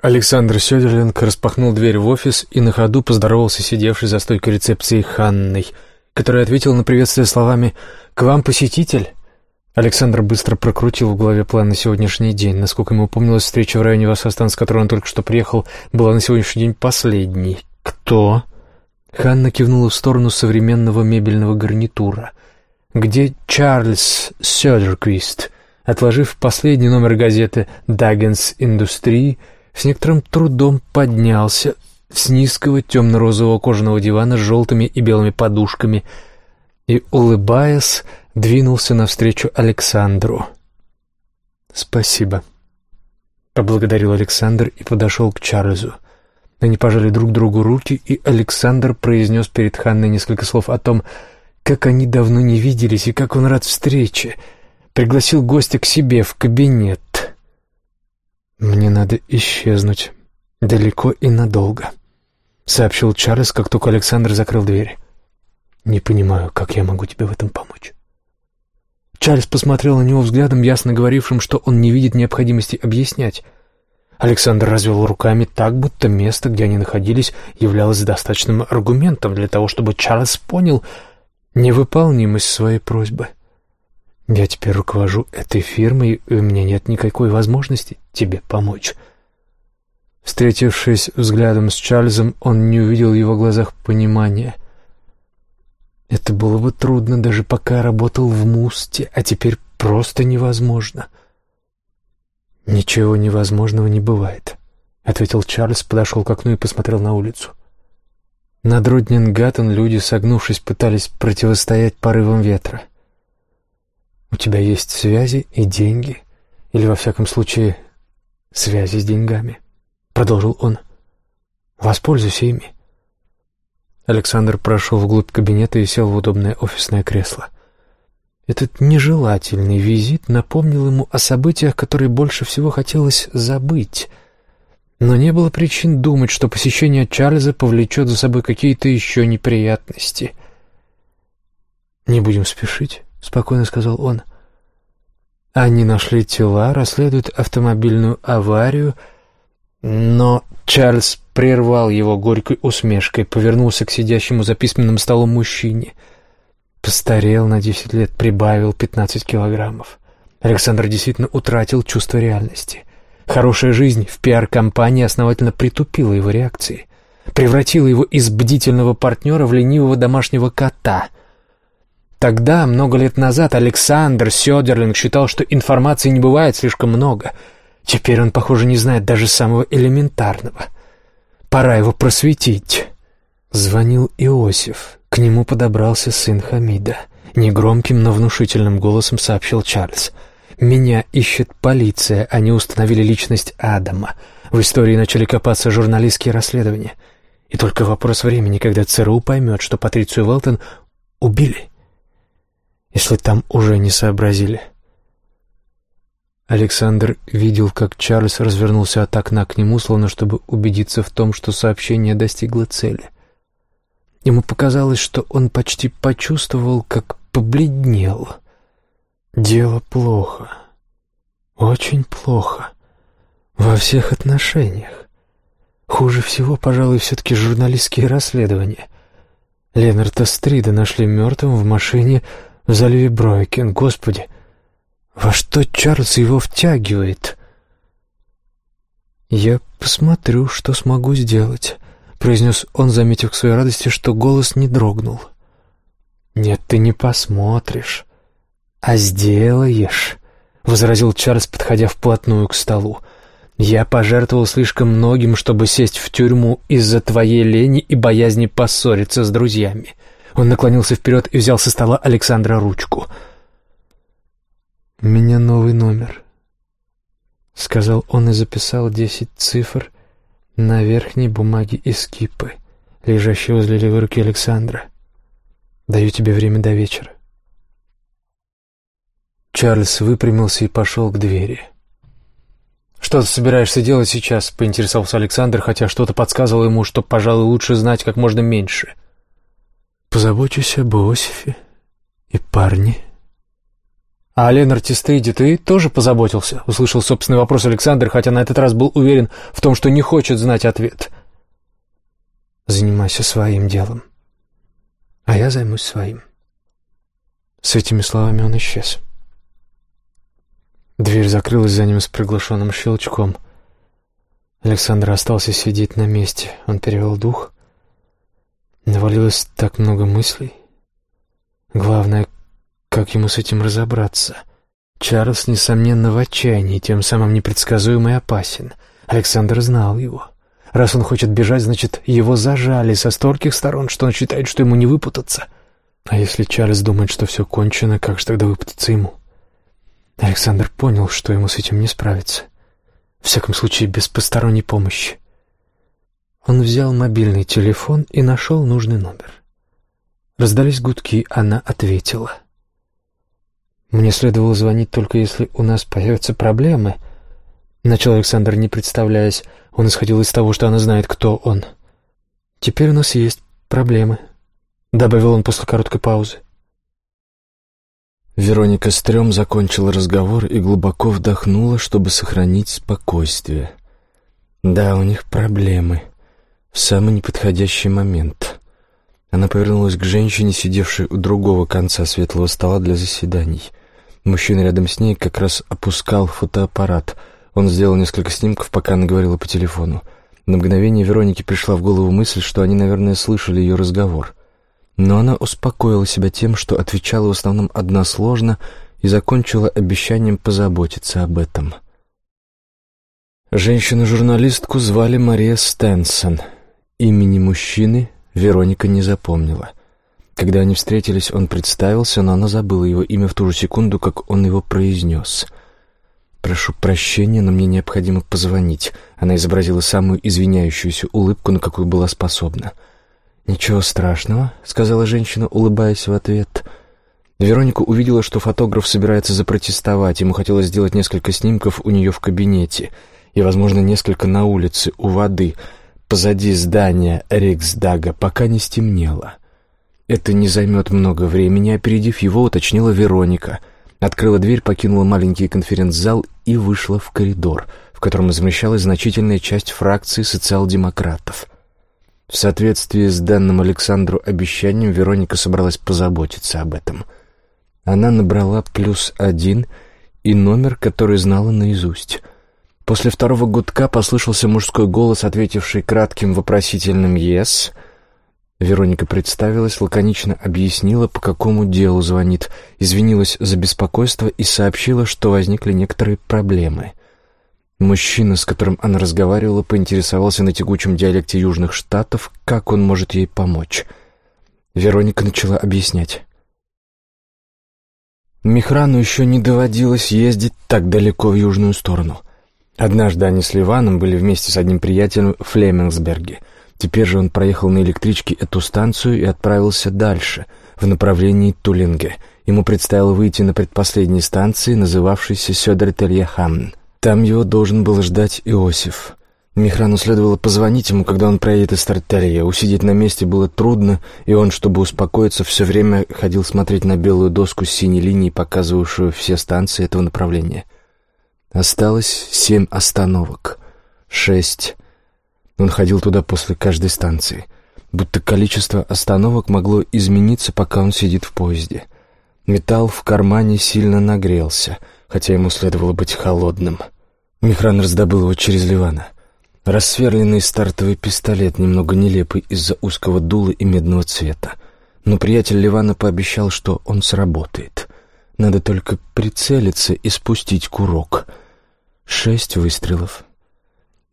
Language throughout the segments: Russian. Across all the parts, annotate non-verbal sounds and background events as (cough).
Александр Сёдерленко распахнул дверь в офис и на ходу поздоровался сидевший за стойкой рецепции Ханной, которая ответила на приветствие словами «К вам посетитель?» Александр быстро прокрутил в голове план на сегодняшний день. Насколько ему помнилось, встреча в районе Вассастан, с которой он только что приехал, была на сегодняшний день последней. «Кто?» Ханна кивнула в сторону современного мебельного гарнитура. «Где Чарльз Сёдерквист?» Отложив последний номер газеты «Даггенс Индустрии», с некоторым трудом поднялся с низкого темно-розового кожаного дивана с желтыми и белыми подушками и, улыбаясь, двинулся навстречу Александру. «Спасибо», — поблагодарил Александр и подошел к Чарльзу. Они пожали друг другу руки, и Александр произнес перед Ханной несколько слов о том, как они давно не виделись и как он рад встрече. Пригласил гостя к себе в кабинет. «Мне надо исчезнуть. Далеко и надолго», — сообщил Чарльз, как только Александр закрыл дверь. «Не понимаю, как я могу тебе в этом помочь». Чарльз посмотрел на него взглядом, ясно говорившим, что он не видит необходимости объяснять. Александр развел руками так, будто место, где они находились, являлось достаточным аргументом для того, чтобы Чарльз понял невыполнимость своей просьбы. Я теперь руковожу этой фирмой, и у меня нет никакой возможности тебе помочь. Встретившись взглядом с Чарльзом, он не увидел в его глазах понимания. Это было бы трудно, даже пока работал в Мусте, а теперь просто невозможно. «Ничего невозможного не бывает», — ответил Чарльз, подошел к окну и посмотрел на улицу. Над Руднингаттен люди, согнувшись, пытались противостоять порывам ветра — у тебя есть связи и деньги, или, во всяком случае, связи с деньгами, — продолжил он. Воспользуйся ими. Александр прошел вглубь кабинета и сел в удобное офисное кресло. Этот нежелательный визит напомнил ему о событиях, которые больше всего хотелось забыть. Но не было причин думать, что посещение Чарльза повлечет за собой какие-то еще неприятности. «Не будем спешить. — спокойно сказал он. «Они нашли тела, расследуют автомобильную аварию, но Чарльз прервал его горькой усмешкой, повернулся к сидящему за письменным столом мужчине. Постарел на десять лет, прибавил пятнадцать килограммов. Александр действительно утратил чувство реальности. Хорошая жизнь в пиар-компании основательно притупила его реакции, превратила его из бдительного партнера в ленивого домашнего кота — Тогда, много лет назад, Александр Сёдерлинг считал, что информации не бывает слишком много. Теперь он, похоже, не знает даже самого элементарного. Пора его просветить. Звонил Иосиф. К нему подобрался сын Хамида. Негромким, но внушительным голосом сообщил Чарльз. «Меня ищет полиция, они установили личность Адама. В истории начали копаться журналистские расследования. И только вопрос времени, когда ЦРУ поймет, что Патрицию Велтон убили» если там уже не сообразили. Александр видел, как Чарльз развернулся от окна к нему, словно чтобы убедиться в том, что сообщение достигло цели. Ему показалось, что он почти почувствовал, как побледнел. Дело плохо. Очень плохо. Во всех отношениях. Хуже всего, пожалуй, все-таки журналистские расследования. Ленарта Стрида нашли мертвым в машине в заливе Бройкен. Господи, во что Чарльз его втягивает? «Я посмотрю, что смогу сделать», — произнес он, заметив к своей радости, что голос не дрогнул. «Нет, ты не посмотришь, а сделаешь», — возразил Чарльз, подходя вплотную к столу. «Я пожертвовал слишком многим, чтобы сесть в тюрьму из-за твоей лени и боязни поссориться с друзьями. Он наклонился вперед и взял со стола Александра ручку. «У меня новый номер», — сказал он и записал десять цифр на верхней бумаге из кипы, лежащей возле левой руки Александра. «Даю тебе время до вечера». Чарльз выпрямился и пошел к двери. «Что ты собираешься делать сейчас?» — поинтересовался Александр, хотя что-то подсказывало ему, что, пожалуй, лучше знать как можно меньше — Позабочусь об Иосифе и парне. «А о Ленарте Стейде ты тоже позаботился?» — услышал собственный вопрос Александр, хотя на этот раз был уверен в том, что не хочет знать ответ. «Занимайся своим делом, а я займусь своим». С этими словами он исчез. Дверь закрылась за ним с приглушенным щелчком. Александр остался сидеть на месте. Он перевел дух. Навалилось так много мыслей. Главное, как ему с этим разобраться? Чарльз, несомненно, в отчаянии, тем самым непредсказуем и опасен. Александр знал его. Раз он хочет бежать, значит, его зажали со стольких сторон, что он считает, что ему не выпутаться. А если Чарльз думает, что все кончено, как же тогда выпутаться ему? Александр понял, что ему с этим не справиться. В всяком случае, без посторонней помощи. Он взял мобильный телефон и нашел нужный номер. Раздались гудки, она ответила. «Мне следовало звонить только если у нас появятся проблемы», — начал Александр, не представляясь. Он исходил из того, что она знает, кто он. «Теперь у нас есть проблемы», — добавил он после короткой паузы. Вероника Стрём закончила разговор и глубоко вдохнула, чтобы сохранить спокойствие. Да, у них проблемы. В самый неподходящий момент. Она повернулась к женщине, сидевшей у другого конца светлого стола для заседаний. Мужчина рядом с ней как раз опускал фотоаппарат. Он сделал несколько снимков, пока она говорила по телефону. На мгновение Веронике пришла в голову мысль, что они, наверное, слышали ее разговор. Но она успокоила себя тем, что отвечала в основном односложно и закончила обещанием позаботиться об этом. Женщину-журналистку звали Мария Стенсон. Имени мужчины Вероника не запомнила. Когда они встретились, он представился, но она забыла его имя в ту же секунду, как он его произнес. «Прошу прощения, но мне необходимо позвонить». Она изобразила самую извиняющуюся улыбку, на какую была способна. «Ничего страшного», — сказала женщина, улыбаясь в ответ. Вероника увидела, что фотограф собирается запротестовать. Ему хотелось сделать несколько снимков у нее в кабинете и, возможно, несколько на улице, у воды, позади здания Риксдага, пока не стемнело. Это не займет много времени, опередив его, уточнила Вероника. Открыла дверь, покинула маленький конференц-зал и вышла в коридор, в котором размещалась значительная часть фракции социал-демократов — в соответствии с данным Александру обещанием, Вероника собралась позаботиться об этом. Она набрала плюс один и номер, который знала наизусть. После второго гудка послышался мужской голос, ответивший кратким вопросительным «Yes». Вероника представилась, лаконично объяснила, по какому делу звонит, извинилась за беспокойство и сообщила, что возникли некоторые проблемы. Мужчина, с которым она разговаривала, поинтересовался на тягучем диалекте Южных Штатов, как он может ей помочь. Вероника начала объяснять. Михрану еще не доводилось ездить так далеко в южную сторону. Однажды они с Ливаном были вместе с одним приятелем в Флемингсберге. Теперь же он проехал на электричке эту станцию и отправился дальше, в направлении Тулинге. Ему предстояло выйти на предпоследней станции, называвшейся Сёдертельяхамн. Там его должен был ждать Иосиф. Михрану следовало позвонить ему, когда он проедет из Тартария. Усидеть на месте было трудно, и он, чтобы успокоиться, все время ходил смотреть на белую доску с синей линией, показывавшую все станции этого направления. Осталось семь остановок. Шесть. Он ходил туда после каждой станции. Будто количество остановок могло измениться, пока он сидит в поезде. Металл в кармане сильно нагрелся — хотя ему следовало быть холодным. Михран раздобыл его через Ливана. Рассверленный стартовый пистолет, немного нелепый из-за узкого дула и медного цвета. Но приятель Ливана пообещал, что он сработает. Надо только прицелиться и спустить курок. Шесть выстрелов.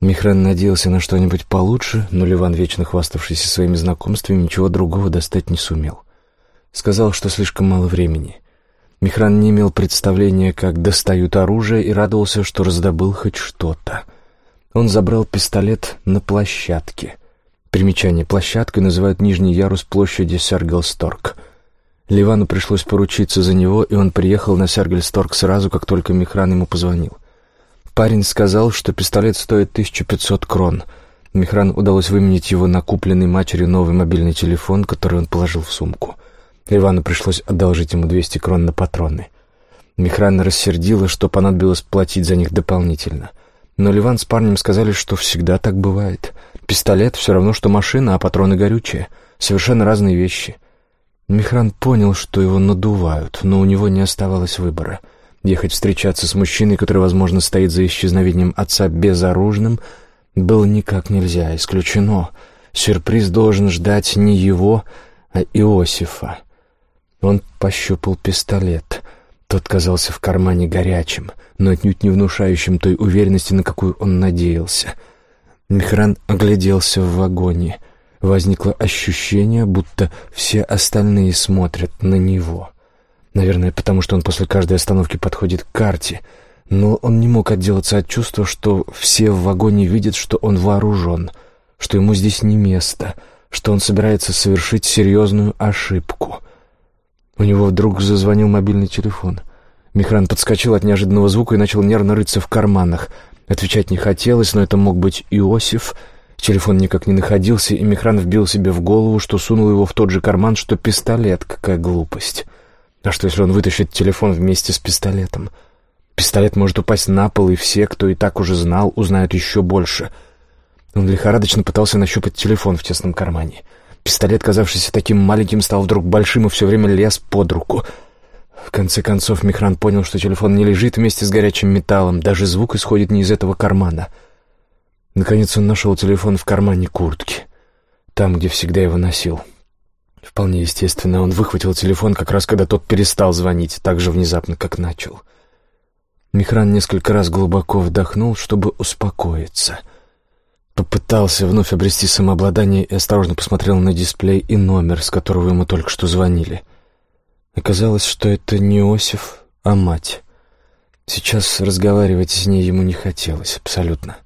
Михран надеялся на что-нибудь получше, но Ливан, вечно хваставшийся своими знакомствами, ничего другого достать не сумел. Сказал, что слишком мало времени. Михран не имел представления, как достают оружие, и радовался, что раздобыл хоть что-то. Он забрал пистолет на площадке. Примечание. Площадкой называют нижний ярус площади Сергелсторг. Ливану пришлось поручиться за него, и он приехал на Сергельсторг сразу, как только Михран ему позвонил. Парень сказал, что пистолет стоит 1500 крон. Михран удалось выменить его на купленный матерью новый мобильный телефон, который он положил в сумку. Ивану пришлось одолжить ему 200 крон на патроны. Михран рассердила, что понадобилось платить за них дополнительно. Но Ливан с парнем сказали, что всегда так бывает. Пистолет все равно, что машина, а патроны горючие. Совершенно разные вещи. Михран понял, что его надувают, но у него не оставалось выбора. Ехать встречаться с мужчиной, который, возможно, стоит за исчезновением отца безоружным, было никак нельзя, исключено. Сюрприз должен ждать не его, а Иосифа. Он пощупал пистолет. Тот казался в кармане горячим, но отнюдь не внушающим той уверенности, на какую он надеялся. Михран огляделся в вагоне. Возникло ощущение, будто все остальные смотрят на него. Наверное, потому что он после каждой остановки подходит к карте. Но он не мог отделаться от чувства, что все в вагоне видят, что он вооружен, что ему здесь не место, что он собирается совершить серьезную ошибку. У него вдруг зазвонил мобильный телефон. Михран подскочил от неожиданного звука и начал нервно рыться в карманах. Отвечать не хотелось, но это мог быть Иосиф. Телефон никак не находился, и Михран вбил себе в голову, что сунул его в тот же карман, что пистолет. Какая глупость. А что, если он вытащит телефон вместе с пистолетом? Пистолет может упасть на пол, и все, кто и так уже знал, узнают еще больше. Он лихорадочно пытался нащупать телефон в тесном кармане. — Пистолет, казавшийся таким маленьким, стал вдруг большим и все время лез под руку. В конце концов Михран понял, что телефон не лежит вместе с горячим металлом, даже звук исходит не из этого кармана. Наконец он нашел телефон в кармане куртки, там, где всегда его носил. Вполне естественно, он выхватил телефон как раз, когда тот перестал звонить, так же внезапно, как начал. Михран несколько раз глубоко вдохнул, чтобы успокоиться — Попытался вновь обрести самообладание и осторожно посмотрел на дисплей и номер, с которого ему только что звонили. Оказалось, что это не Осиф, а мать. Сейчас разговаривать с ней ему не хотелось, абсолютно.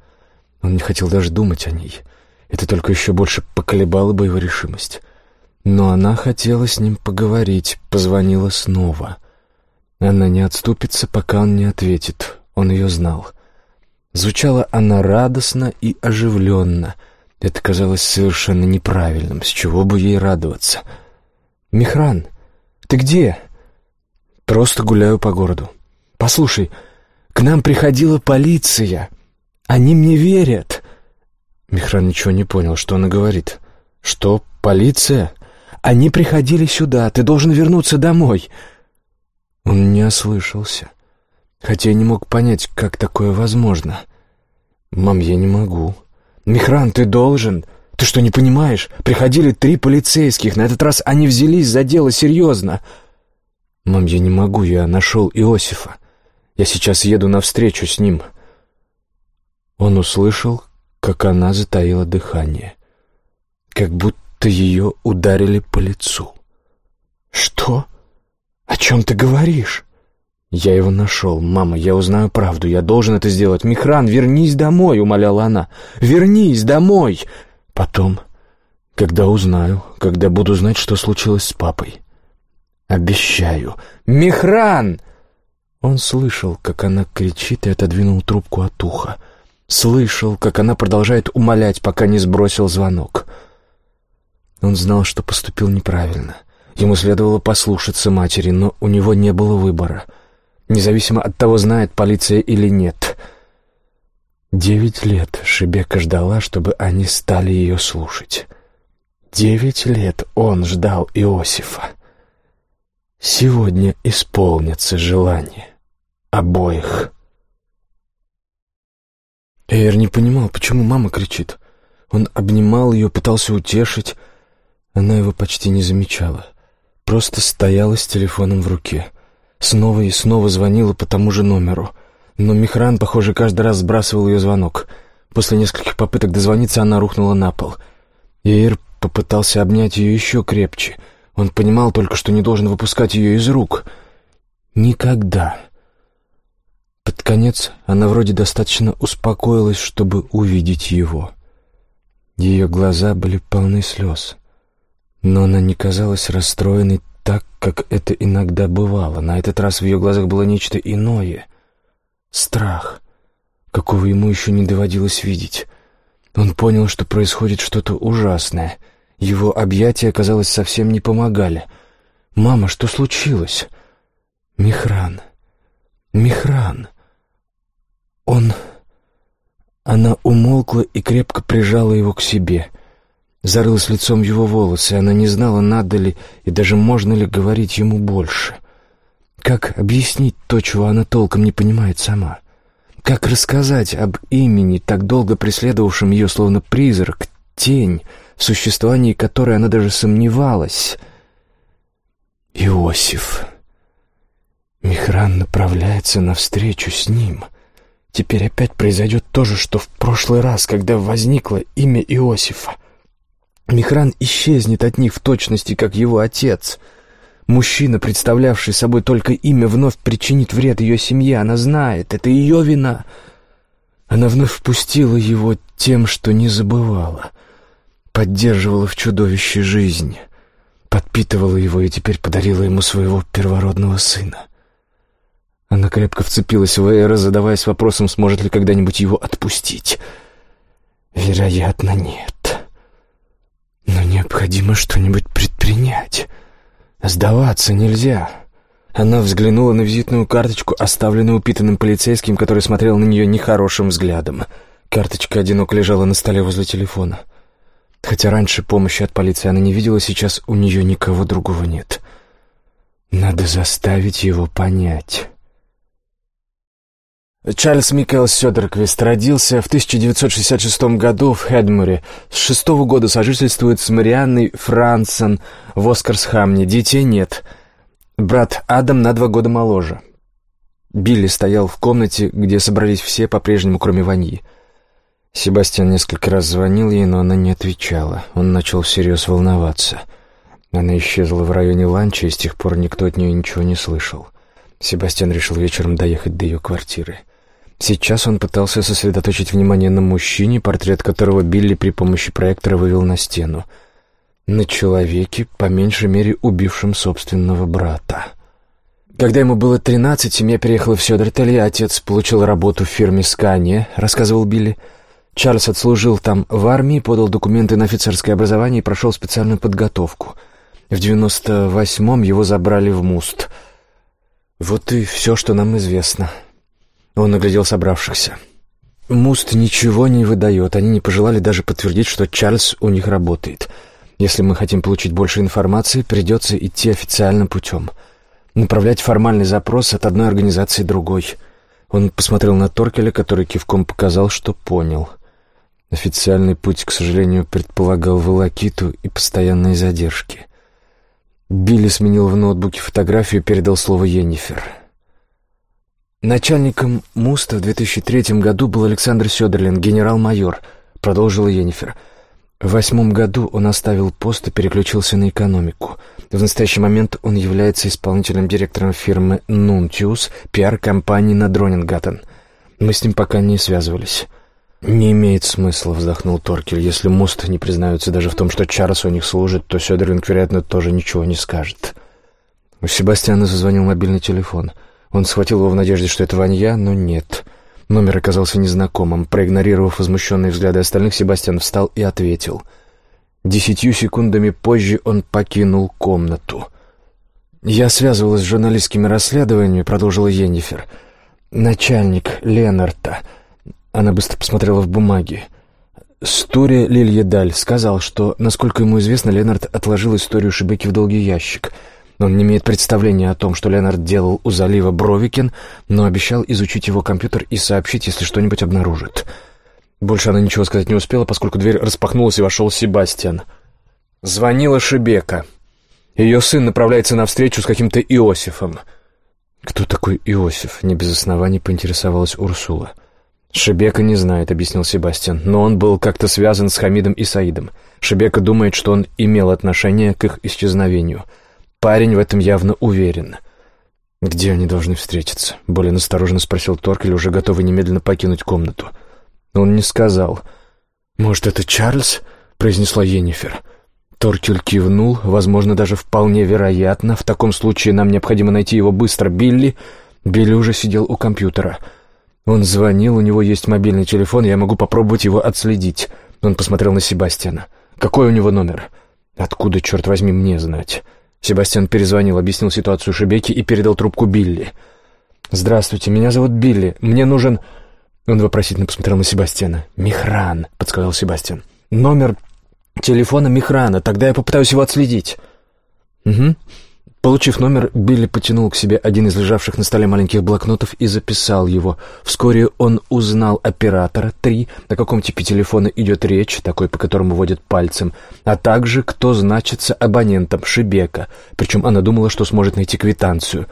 Он не хотел даже думать о ней. Это только еще больше поколебало бы его решимость. Но она хотела с ним поговорить, позвонила снова. Она не отступится, пока он не ответит. Он ее знал. — Звучала она радостно и оживленно. Это казалось совершенно неправильным. С чего бы ей радоваться? «Михран, ты где?» «Просто гуляю по городу. Послушай, к нам приходила полиция. Они мне верят». Михран ничего не понял, что она говорит. «Что, полиция?» «Они приходили сюда. Ты должен вернуться домой». Он не ослышался хотя я не мог понять, как такое возможно. «Мам, я не могу». «Михран, ты должен. Ты что, не понимаешь? Приходили три полицейских. На этот раз они взялись за дело серьезно». «Мам, я не могу. Я нашел Иосифа. Я сейчас еду навстречу с ним». Он услышал, как она затаила дыхание. Как будто ее ударили по лицу. «Что? О чем ты говоришь?» «Я его нашел. Мама, я узнаю правду. Я должен это сделать. Михран, вернись домой!» — умоляла она. «Вернись домой!» «Потом, когда узнаю, когда буду знать, что случилось с папой. Обещаю. Михран!» Он слышал, как она кричит, и отодвинул трубку от уха. Слышал, как она продолжает умолять, пока не сбросил звонок. Он знал, что поступил неправильно. Ему следовало послушаться матери, но у него не было выбора — независимо от того, знает полиция или нет. Девять лет Шебека ждала, чтобы они стали ее слушать. Девять лет он ждал Иосифа. Сегодня исполнится желание обоих. Эйр не понимал, почему мама кричит. Он обнимал ее, пытался утешить. Она его почти не замечала. Просто стояла с телефоном в руке — Снова и снова звонила по тому же номеру. Но Михран, похоже, каждый раз сбрасывал ее звонок. После нескольких попыток дозвониться она рухнула на пол. Эйр попытался обнять ее еще крепче. Он понимал только, что не должен выпускать ее из рук. Никогда. Под конец она вроде достаточно успокоилась, чтобы увидеть его. Ее глаза были полны слез. Но она не казалась расстроенной так, как это иногда бывало. На этот раз в ее глазах было нечто иное. Страх, какого ему еще не доводилось видеть. Он понял, что происходит что-то ужасное. Его объятия, казалось, совсем не помогали. «Мама, что случилось?» «Михран, Михран. Он... Она умолкла и крепко прижала его к себе. Зарылась лицом в его волосы. Она не знала, надо ли и даже можно ли говорить ему больше. Как объяснить то, чего она толком не понимает сама? Как рассказать об имени, так долго преследовавшем ее словно призрак, тень, в существовании которой она даже сомневалась? Иосиф. Михран направляется навстречу с ним. Теперь опять произойдет то же, что в прошлый раз, когда возникло имя Иосифа. Михран исчезнет от них в точности, как его отец. Мужчина, представлявший собой только имя, вновь причинит вред ее семье. Она знает, это ее вина. Она вновь впустила его тем, что не забывала. Поддерживала в чудовище жизнь. Подпитывала его и теперь подарила ему своего первородного сына. Она крепко вцепилась в Эйра, задаваясь вопросом, сможет ли когда-нибудь его отпустить. Вероятно, нет. Но необходимо что-нибудь предпринять. Сдаваться нельзя. Она взглянула на визитную карточку, оставленную упитанным полицейским, который смотрел на нее нехорошим взглядом. Карточка одиноко лежала на столе возле телефона. Хотя раньше помощи от полиции она не видела, сейчас у нее никого другого нет. Надо заставить его понять. Чарльз Микаэл Сёдерквист родился в 1966 году в Хедмуре. С шестого года сожительствует с Марианной Франсон в Оскарсхамне. Детей нет. Брат Адам на два года моложе. Билли стоял в комнате, где собрались все по-прежнему, кроме Ваньи. Себастьян несколько раз звонил ей, но она не отвечала. Он начал всерьез волноваться. Она исчезла в районе ланча, и с тех пор никто от нее ничего не слышал. Себастьян решил вечером доехать до ее квартиры. Сейчас он пытался сосредоточить внимание на мужчине, портрет которого Билли при помощи проектора вывел на стену. На человеке, по меньшей мере, убившем собственного брата. Когда ему было тринадцать, семья переехала в Сёдертель, отец получил работу в фирме «Скания», рассказывал Билли. Чарльз отслужил там в армии, подал документы на офицерское образование и прошел специальную подготовку. В девяносто восьмом его забрали в МУСТ. Вот и все, что нам известно. Он оглядел собравшихся. Муст ничего не выдает. Они не пожелали даже подтвердить, что Чарльз у них работает. Если мы хотим получить больше информации, придется идти официальным путем. Направлять формальный запрос от одной организации другой. Он посмотрел на Торкеля, который кивком показал, что понял. Официальный путь, к сожалению, предполагал волокиту и постоянные задержки. Билли сменил в ноутбуке фотографию и передал слово Йеннифер. «Начальником МУСТа в 2003 году был Александр Сёдерлин, генерал-майор», — продолжила Йеннифер. В восьмом году он оставил пост и переключился на экономику. В настоящий момент он является исполнительным директором фирмы «Нунтиус», пиар-компании на Дронингаттен. Мы с ним пока не связывались. «Не имеет смысла», — вздохнул Торкель. «Если Муст не признаются даже в том, что Чарльз у них служит, то Сёдерлинг, вероятно, тоже ничего не скажет». У Себастьяна зазвонил мобильный телефон — он схватил его в надежде, что это Ванья, но нет. Номер оказался незнакомым. Проигнорировав возмущенные взгляды остальных, Себастьян встал и ответил. Десятью секундами позже он покинул комнату. «Я связывалась с журналистскими расследованиями», — продолжила Йеннифер. «Начальник Ленарта». Она быстро посмотрела в бумаги. Стури Лильедаль сказал, что, насколько ему известно, Ленард отложил историю Шибеки в долгий ящик — он не имеет представления о том, что Ленард делал у залива Бровикин, но обещал изучить его компьютер и сообщить, если что-нибудь обнаружит. Больше она ничего сказать не успела, поскольку дверь распахнулась и вошел Себастьян. Звонила Шебека. Ее сын направляется на встречу с каким-то Иосифом. «Кто такой Иосиф?» — не без оснований поинтересовалась Урсула. «Шебека не знает», — объяснил Себастьян, «но он был как-то связан с Хамидом и Саидом. Шебека думает, что он имел отношение к их исчезновению». Парень в этом явно уверен. «Где они должны встретиться?» — более настороженно спросил Торкель, уже готовый немедленно покинуть комнату. Он не сказал. «Может, это Чарльз?» — произнесла Йеннифер. Торкель кивнул, возможно, даже вполне вероятно. В таком случае нам необходимо найти его быстро. Билли... Билли уже сидел у компьютера. Он звонил, у него есть мобильный телефон, я могу попробовать его отследить. Он посмотрел на Себастьяна. «Какой у него номер?» «Откуда, черт возьми, мне знать?» Себастьян перезвонил, объяснил ситуацию Шебеке и передал трубку Билли. «Здравствуйте, меня зовут Билли. Мне нужен...» Он вопросительно посмотрел на Себастьяна. «Михран», — подсказал Себастьян. «Номер телефона Михрана. Тогда я попытаюсь его отследить». «Угу. Получив номер, Билли потянул к себе один из лежавших на столе маленьких блокнотов и записал его. Вскоре он узнал оператора, три, на каком типе телефона идет речь, такой, по которому водят пальцем, а также кто значится абонентом, Шибека, причем она думала, что сможет найти квитанцию.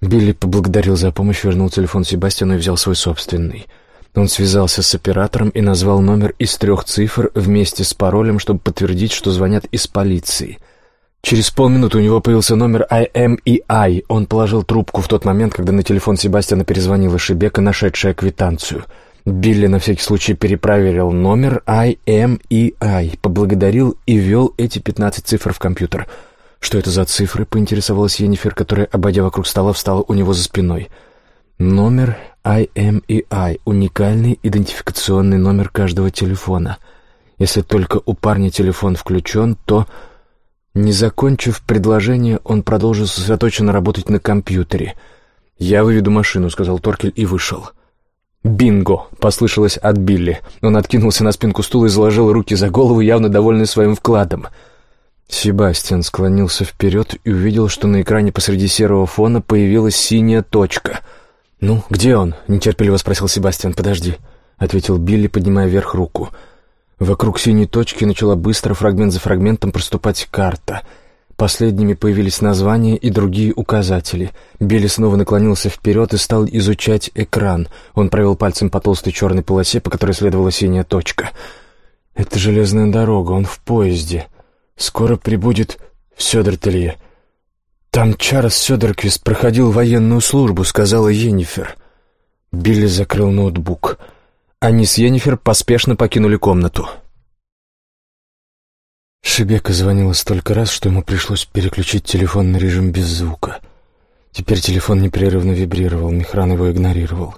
Билли поблагодарил за помощь, вернул телефон Себастьяну и взял свой собственный. Он связался с оператором и назвал номер из трех цифр вместе с паролем, чтобы подтвердить, что звонят из полиции — Через полминуты у него появился номер IMEI. Он положил трубку в тот момент, когда на телефон Себастьяна перезвонила Шебека, нашедшая квитанцию. Билли на всякий случай перепроверил номер IMEI, поблагодарил и ввел эти 15 цифр в компьютер. «Что это за цифры?» — поинтересовалась Енифер, которая, обойдя вокруг стола, встала у него за спиной. «Номер IMEI — уникальный идентификационный номер каждого телефона. Если только у парня телефон включен, то...» Не закончив предложение, он продолжил сосредоточенно работать на компьютере. «Я выведу машину», — сказал Торкель и вышел. «Бинго!» — послышалось от Билли. Он откинулся на спинку стула и заложил руки за голову, явно довольный своим вкладом. Себастьян склонился вперед и увидел, что на экране посреди серого фона появилась синяя точка. «Ну, где он?» — нетерпеливо спросил Себастьян. «Подожди», — ответил Билли, поднимая вверх руку. «Подожди». Вокруг синей точки начала быстро, фрагмент за фрагментом, проступать карта. Последними появились названия и другие указатели. Билли снова наклонился вперед и стал изучать экран. Он провел пальцем по толстой черной полосе, по которой следовала синяя точка. «Это железная дорога, он в поезде. Скоро прибудет в Сёдертелье». «Там Чарльз Сёдерквист проходил военную службу», — сказала Йеннифер. Билли закрыл ноутбук. «Билли» Они с Йеннифер поспешно покинули комнату. Шебека звонила столько раз, что ему пришлось переключить телефон на режим без звука. Теперь телефон непрерывно вибрировал, Михран его игнорировал.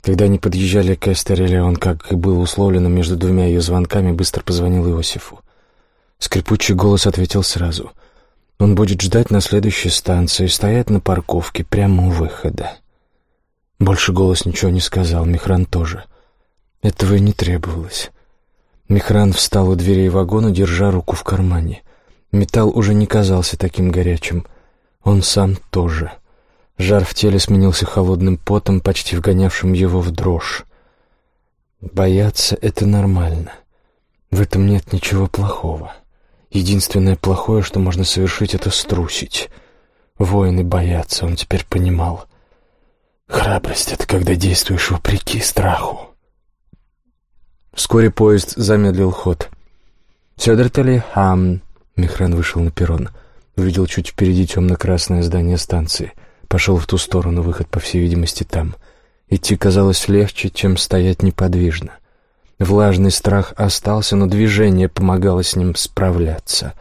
Когда они подъезжали к Эстереле, он, как и было условлено между двумя ее звонками, быстро позвонил Иосифу. Скрипучий голос ответил сразу. Он будет ждать на следующей станции, стоять на парковке, прямо у выхода. Больше голос ничего не сказал, Михран тоже — этого и не требовалось. Михран встал у дверей вагона, держа руку в кармане. Металл уже не казался таким горячим. Он сам тоже. Жар в теле сменился холодным потом, почти вгонявшим его в дрожь. Бояться — это нормально. В этом нет ничего плохого. Единственное плохое, что можно совершить, — это струсить. Воины боятся, он теперь понимал. Храбрость — это когда действуешь вопреки страху. Вскоре поезд замедлил ход. «Сёдертали хам...» Михран вышел на перрон. Увидел чуть впереди темно-красное здание станции. Пошел в ту сторону, выход, по всей видимости, там. Идти казалось легче, чем стоять неподвижно. Влажный страх остался, но движение помогало с ним справляться.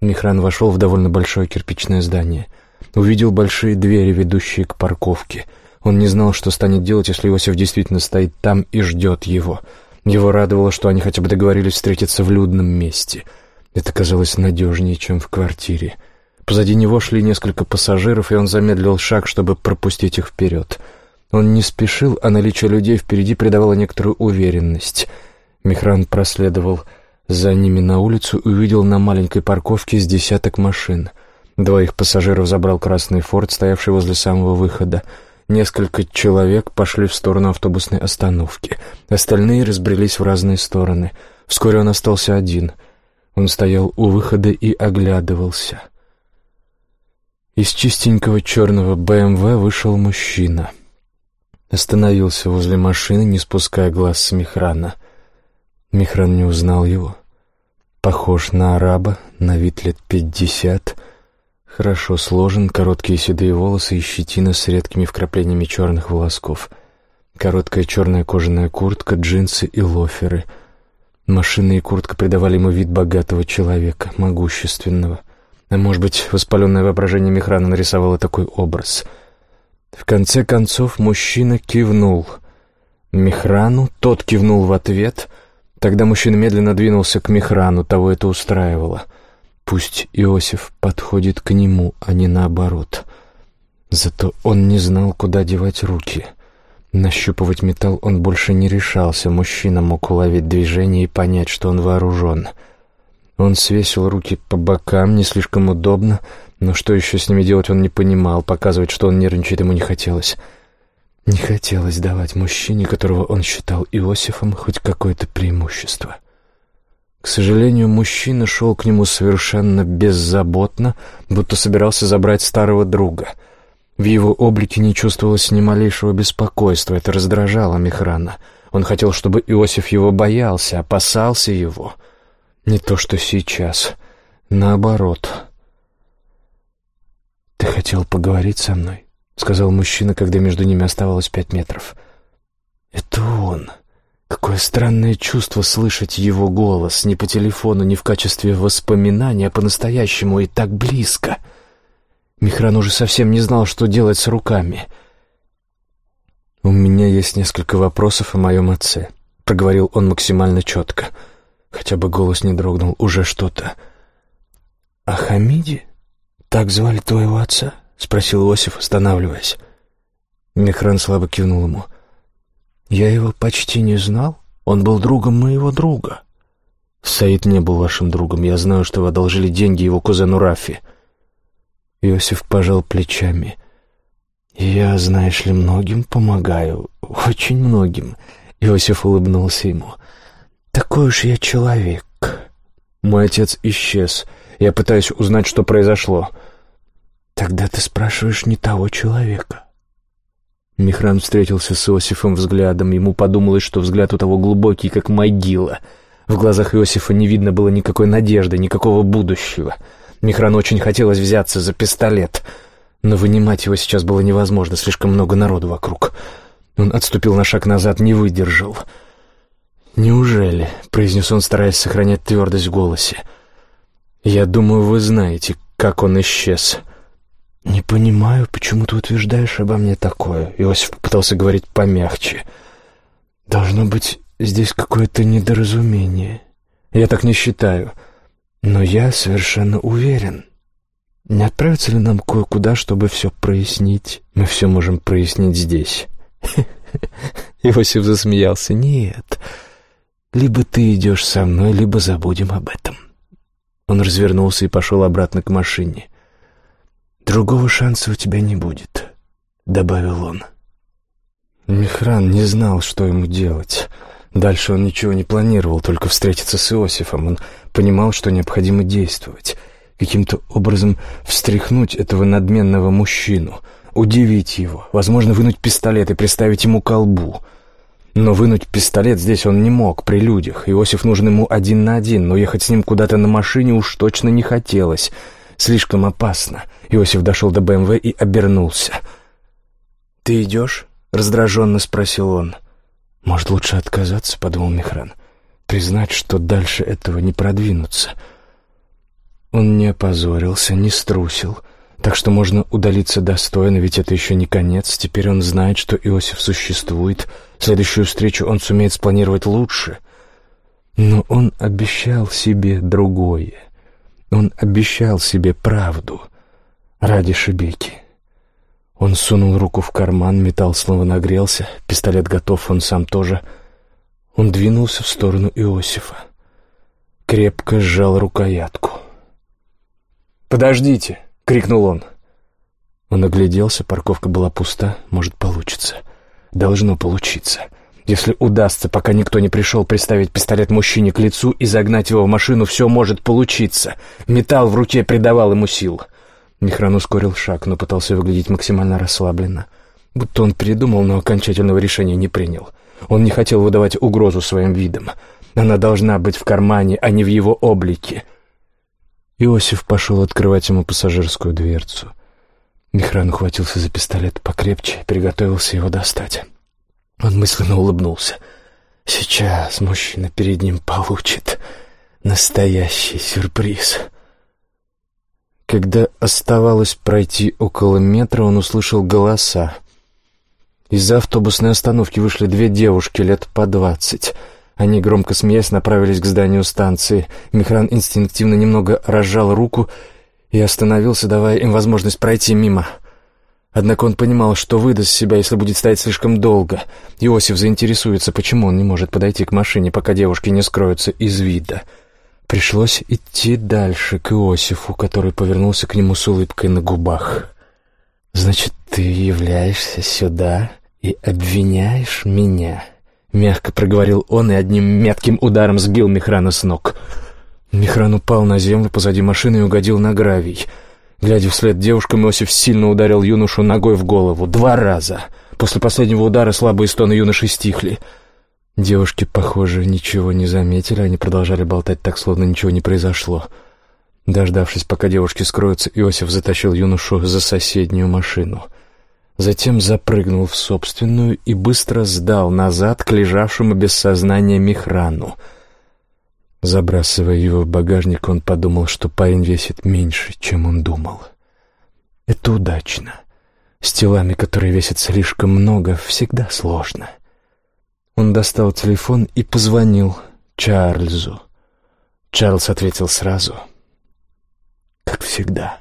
Михран вошел в довольно большое кирпичное здание. Увидел большие двери, ведущие к парковке. Он не знал, что станет делать, если Иосиф действительно стоит там и ждет его — его радовало, что они хотя бы договорились встретиться в людном месте. Это казалось надежнее, чем в квартире. Позади него шли несколько пассажиров, и он замедлил шаг, чтобы пропустить их вперед. Он не спешил, а наличие людей впереди придавало некоторую уверенность. Михран проследовал за ними на улицу и увидел на маленькой парковке с десяток машин. Двоих пассажиров забрал красный форт, стоявший возле самого выхода. Несколько человек пошли в сторону автобусной остановки. Остальные разбрелись в разные стороны. Вскоре он остался один. Он стоял у выхода и оглядывался. Из чистенького черного БМВ эм вышел мужчина. Остановился возле машины, не спуская глаз с Михрана. Михран не узнал его. Похож на араба, на вид лет пятьдесят — Хорошо сложен, короткие седые волосы и щетина с редкими вкраплениями черных волосков. Короткая черная кожаная куртка, джинсы и лоферы. Машина и куртка придавали ему вид богатого человека, могущественного. А может быть, воспаленное воображение Михрана нарисовало такой образ. В конце концов мужчина кивнул. Михрану, тот кивнул в ответ. Тогда мужчина медленно двинулся к Михрану, того это устраивало — Пусть Иосиф подходит к нему, а не наоборот. Зато он не знал, куда девать руки. Нащупывать металл он больше не решался. Мужчина мог уловить движение и понять, что он вооружен. Он свесил руки по бокам, не слишком удобно, но что еще с ними делать он не понимал. Показывать, что он нервничает, ему не хотелось. Не хотелось давать мужчине, которого он считал Иосифом, хоть какое-то преимущество. К сожалению, мужчина шел к нему совершенно беззаботно, будто собирался забрать старого друга. В его облике не чувствовалось ни малейшего беспокойства, это раздражало Михрана. Он хотел, чтобы Иосиф его боялся, опасался его. Не то, что сейчас. Наоборот. «Ты хотел поговорить со мной?» — сказал мужчина, когда между ними оставалось пять метров. «Это он». Какое странное чувство слышать его голос, не по телефону, не в качестве воспоминания, а по-настоящему и так близко. Михран уже совсем не знал, что делать с руками. «У меня есть несколько вопросов о моем отце», — проговорил он максимально четко. Хотя бы голос не дрогнул, уже что-то. «О Хамиде? Так звали твоего отца?» — спросил Иосиф, останавливаясь. Михран слабо кивнул ему. «Я его почти не знал. Он был другом моего друга». «Саид не был вашим другом. Я знаю, что вы одолжили деньги его кузену Рафи». Иосиф пожал плечами. «Я, знаешь ли, многим помогаю. Очень многим». Иосиф улыбнулся ему. «Такой уж я человек». «Мой отец исчез. Я пытаюсь узнать, что произошло». «Тогда ты спрашиваешь не того человека». Михран встретился с Иосифом взглядом. Ему подумалось, что взгляд у того глубокий, как могила. В глазах Иосифа не видно было никакой надежды, никакого будущего. Михрану очень хотелось взяться за пистолет, но вынимать его сейчас было невозможно, слишком много народу вокруг. Он отступил на шаг назад, не выдержал. «Неужели?» — произнес он, стараясь сохранять твердость в голосе. «Я думаю, вы знаете, как он исчез». «Не понимаю, почему ты утверждаешь обо мне такое?» Иосиф попытался говорить помягче. «Должно быть здесь какое-то недоразумение. Я так не считаю. Но я совершенно уверен. Не отправиться ли нам кое-куда, чтобы все прояснить? Мы все можем прояснить здесь». (laughs) Иосиф засмеялся. «Нет, либо ты идешь со мной, либо забудем об этом». Он развернулся и пошел обратно к машине. «Другого шанса у тебя не будет», — добавил он. Михран не знал, что ему делать. Дальше он ничего не планировал, только встретиться с Иосифом. Он понимал, что необходимо действовать, каким-то образом встряхнуть этого надменного мужчину, удивить его, возможно, вынуть пистолет и приставить ему колбу. Но вынуть пистолет здесь он не мог, при людях. Иосиф нужен ему один на один, но ехать с ним куда-то на машине уж точно не хотелось — Слишком опасно. Иосиф дошел до БМВ и обернулся. «Ты идешь?» — раздраженно спросил он. «Может, лучше отказаться?» — подумал Михран. «Признать, что дальше этого не продвинуться». Он не опозорился, не струсил, так что можно удалиться достойно, ведь это еще не конец. Теперь он знает, что Иосиф существует. Следующую встречу он сумеет спланировать лучше. Но он обещал себе другое — он обещал себе правду ради Шебеки. Он сунул руку в карман, металл снова нагрелся, пистолет готов, он сам тоже. Он двинулся в сторону Иосифа. Крепко сжал рукоятку. «Подождите!» — крикнул он. Он огляделся, парковка была пуста, может, получится. Должно получиться. Если удастся, пока никто не пришел, приставить пистолет мужчине к лицу и загнать его в машину, все может получиться. Металл в руке придавал ему сил. Михран ускорил шаг, но пытался выглядеть максимально расслабленно. Будто он передумал, но окончательного решения не принял. Он не хотел выдавать угрозу своим видом. Она должна быть в кармане, а не в его облике. Иосиф пошел открывать ему пассажирскую дверцу. Михран ухватился за пистолет покрепче, приготовился его достать. Он мысленно улыбнулся. Сейчас мужчина перед ним получит настоящий сюрприз. Когда оставалось пройти около метра, он услышал голоса. Из-за автобусной остановки вышли две девушки лет по двадцать. Они, громко смеясь, направились к зданию станции. Михран инстинктивно немного разжал руку и остановился, давая им возможность пройти мимо. Однако он понимал, что выдаст себя, если будет стоять слишком долго. Иосиф заинтересуется, почему он не может подойти к машине, пока девушки не скроются из вида. Пришлось идти дальше, к Иосифу, который повернулся к нему с улыбкой на губах. «Значит, ты являешься сюда и обвиняешь меня?» Мягко проговорил он и одним метким ударом сбил Мехрана с ног. Мехран упал на землю позади машины и угодил на гравий — Глядя вслед девушкам, Иосиф сильно ударил юношу ногой в голову. Два раза. После последнего удара слабые стоны юноши стихли. Девушки, похоже, ничего не заметили. Они продолжали болтать так, словно ничего не произошло. Дождавшись, пока девушки скроются, Иосиф затащил юношу за соседнюю машину. Затем запрыгнул в собственную и быстро сдал назад к лежавшему без сознания Михрану — Забрасывая его в багажник, он подумал, что парень весит меньше, чем он думал. Это удачно. С телами, которые весят слишком много, всегда сложно. Он достал телефон и позвонил Чарльзу. Чарльз ответил сразу. Как всегда.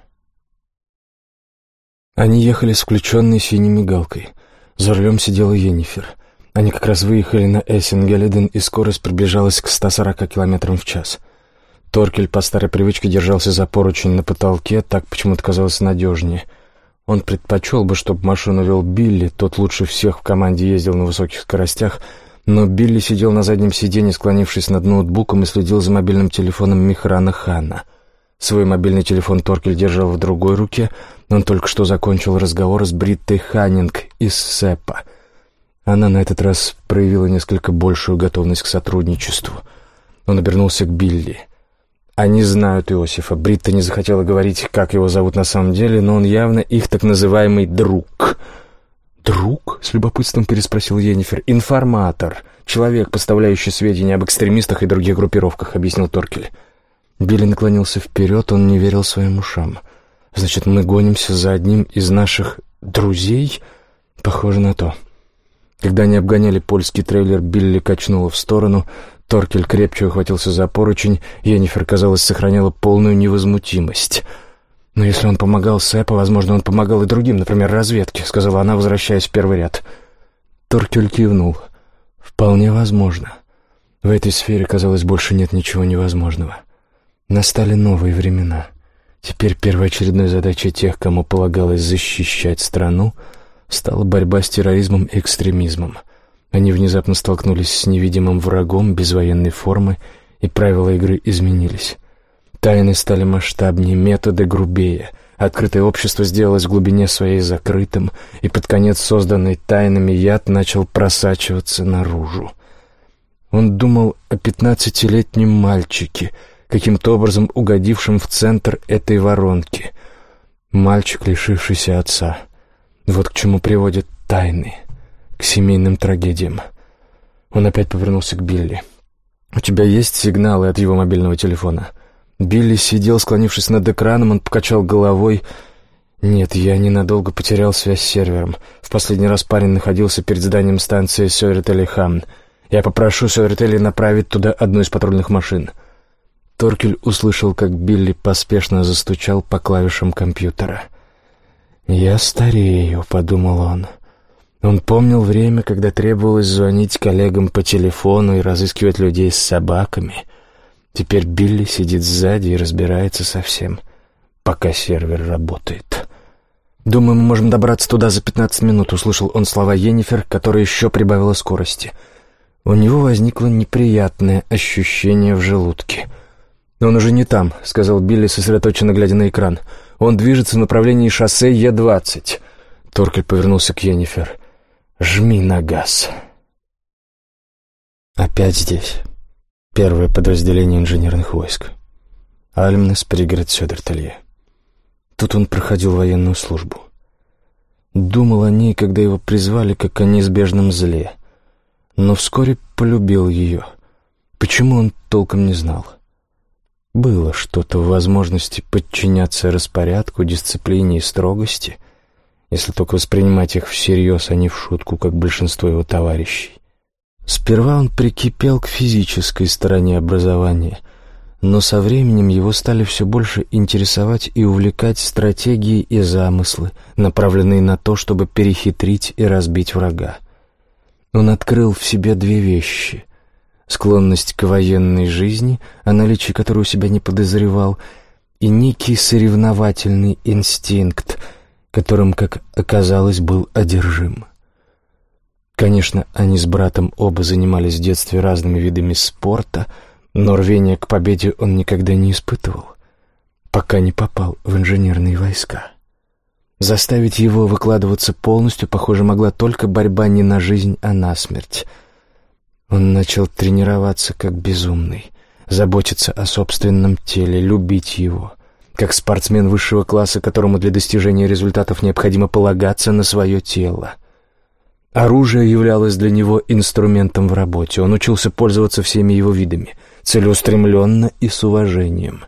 Они ехали с включенной синей мигалкой. За рулем сидела Енифер — они как раз выехали на Эссенгеледен, и скорость приближалась к 140 км в час. Торкель по старой привычке держался за поручень на потолке, так почему-то казалось надежнее. Он предпочел бы, чтобы машину вел Билли, тот лучше всех в команде ездил на высоких скоростях, но Билли сидел на заднем сиденье, склонившись над ноутбуком и следил за мобильным телефоном Михрана Хана. Свой мобильный телефон Торкель держал в другой руке, он только что закончил разговор с Бриттой Ханнинг из СЭПа — она на этот раз проявила несколько большую готовность к сотрудничеству. Он обернулся к Билли. Они знают Иосифа. Бритта не захотела говорить, как его зовут на самом деле, но он явно их так называемый «друг». «Друг?» — с любопытством переспросил Йеннифер. «Информатор. Человек, поставляющий сведения об экстремистах и других группировках», — объяснил Торкель. Билли наклонился вперед, он не верил своим ушам. «Значит, мы гонимся за одним из наших друзей?» «Похоже на то». Когда они обгоняли польский трейлер, Билли качнула в сторону, Торкель крепче ухватился за поручень, Йеннифер, казалось, сохраняла полную невозмутимость. «Но если он помогал Сэпу, возможно, он помогал и другим, например, разведке», — сказала она, возвращаясь в первый ряд. Торкель кивнул. «Вполне возможно. В этой сфере, казалось, больше нет ничего невозможного. Настали новые времена. Теперь первоочередной задачей тех, кому полагалось защищать страну — стала борьба с терроризмом и экстремизмом. Они внезапно столкнулись с невидимым врагом без военной формы, и правила игры изменились. Тайны стали масштабнее, методы грубее. Открытое общество сделалось в глубине своей закрытым, и под конец созданный тайнами яд начал просачиваться наружу. Он думал о пятнадцатилетнем мальчике, каким-то образом угодившем в центр этой воронки. Мальчик, лишившийся отца — вот к чему приводят тайны, к семейным трагедиям. Он опять повернулся к Билли. «У тебя есть сигналы от его мобильного телефона?» Билли сидел, склонившись над экраном, он покачал головой. «Нет, я ненадолго потерял связь с сервером. В последний раз парень находился перед зданием станции Сёретели-Хан. Я попрошу Сёретели направить туда одну из патрульных машин». Торкель услышал, как Билли поспешно застучал по клавишам компьютера. «Я старею», — подумал он. Он помнил время, когда требовалось звонить коллегам по телефону и разыскивать людей с собаками. Теперь Билли сидит сзади и разбирается со всем, пока сервер работает. «Думаю, мы можем добраться туда за пятнадцать минут», — услышал он слова Йеннифер, которая еще прибавила скорости. У него возникло неприятное ощущение в желудке. «Он уже не там», — сказал Билли, сосредоточенно глядя на экран. «Он он движется в направлении шоссе Е-20. Торкель повернулся к Йеннифер. «Жми на газ». Опять здесь. Первое подразделение инженерных войск. Альмнес, пригород Сёдертелье. Тут он проходил военную службу. Думал о ней, когда его призвали, как о неизбежном зле. Но вскоре полюбил ее. Почему он толком не знал. — было что-то в возможности подчиняться распорядку, дисциплине и строгости, если только воспринимать их всерьез, а не в шутку, как большинство его товарищей. Сперва он прикипел к физической стороне образования, но со временем его стали все больше интересовать и увлекать стратегии и замыслы, направленные на то, чтобы перехитрить и разбить врага. Он открыл в себе две вещи — склонность к военной жизни, о наличии которой у себя не подозревал, и некий соревновательный инстинкт, которым, как оказалось, был одержим. Конечно, они с братом оба занимались в детстве разными видами спорта — но рвения к победе он никогда не испытывал, пока не попал в инженерные войска. Заставить его выкладываться полностью, похоже, могла только борьба не на жизнь, а на смерть. Он начал тренироваться как безумный, заботиться о собственном теле, любить его, как спортсмен высшего класса, которому для достижения результатов необходимо полагаться на свое тело. Оружие являлось для него инструментом в работе. Он учился пользоваться всеми его видами, целеустремленно и с уважением.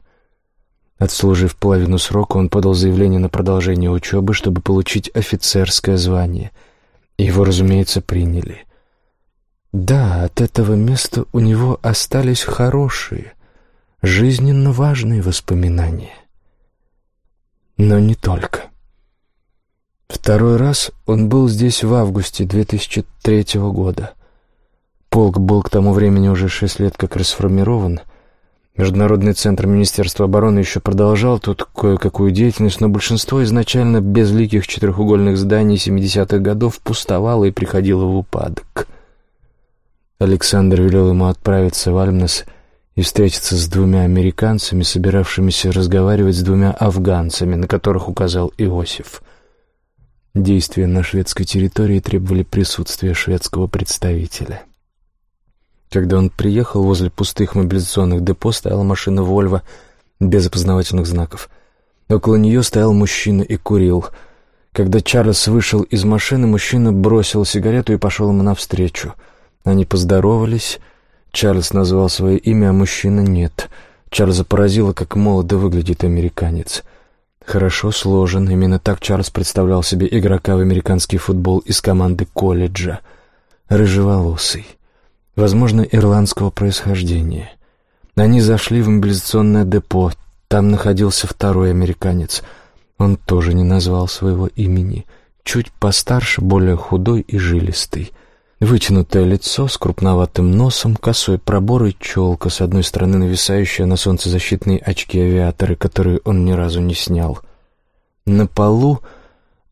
Отслужив половину срока, он подал заявление на продолжение учебы, чтобы получить офицерское звание. Его, разумеется, приняли. Да, от этого места у него остались хорошие, жизненно важные воспоминания. Но не только. Второй раз он был здесь в августе 2003 года. Полк был к тому времени уже шесть лет как расформирован. Международный центр Министерства обороны еще продолжал тут кое-какую деятельность, но большинство изначально безликих четырехугольных зданий 70-х годов пустовало и приходило в упадок. Александр велел ему отправиться в Альмнес и встретиться с двумя американцами, собиравшимися разговаривать с двумя афганцами, на которых указал Иосиф — Действия на шведской территории требовали присутствия шведского представителя. Когда он приехал, возле пустых мобилизационных депо стояла машина «Вольво» без опознавательных знаков. Около нее стоял мужчина и курил. Когда Чарльз вышел из машины, мужчина бросил сигарету и пошел ему навстречу. Они поздоровались. Чарльз назвал свое имя, а мужчина нет. Чарльза поразило, как молодо выглядит американец — Хорошо сложен, именно так Чарльз представлял себе игрока в американский футбол из команды колледжа. Рыжеволосый, возможно, ирландского происхождения. Они зашли в мобилизационное депо, там находился второй американец. Он тоже не назвал своего имени. Чуть постарше, более худой и жилистый — Вытянутое лицо с крупноватым носом, косой пробор и челка, с одной стороны нависающая на солнцезащитные очки-авиаторы, которые он ни разу не снял. На полу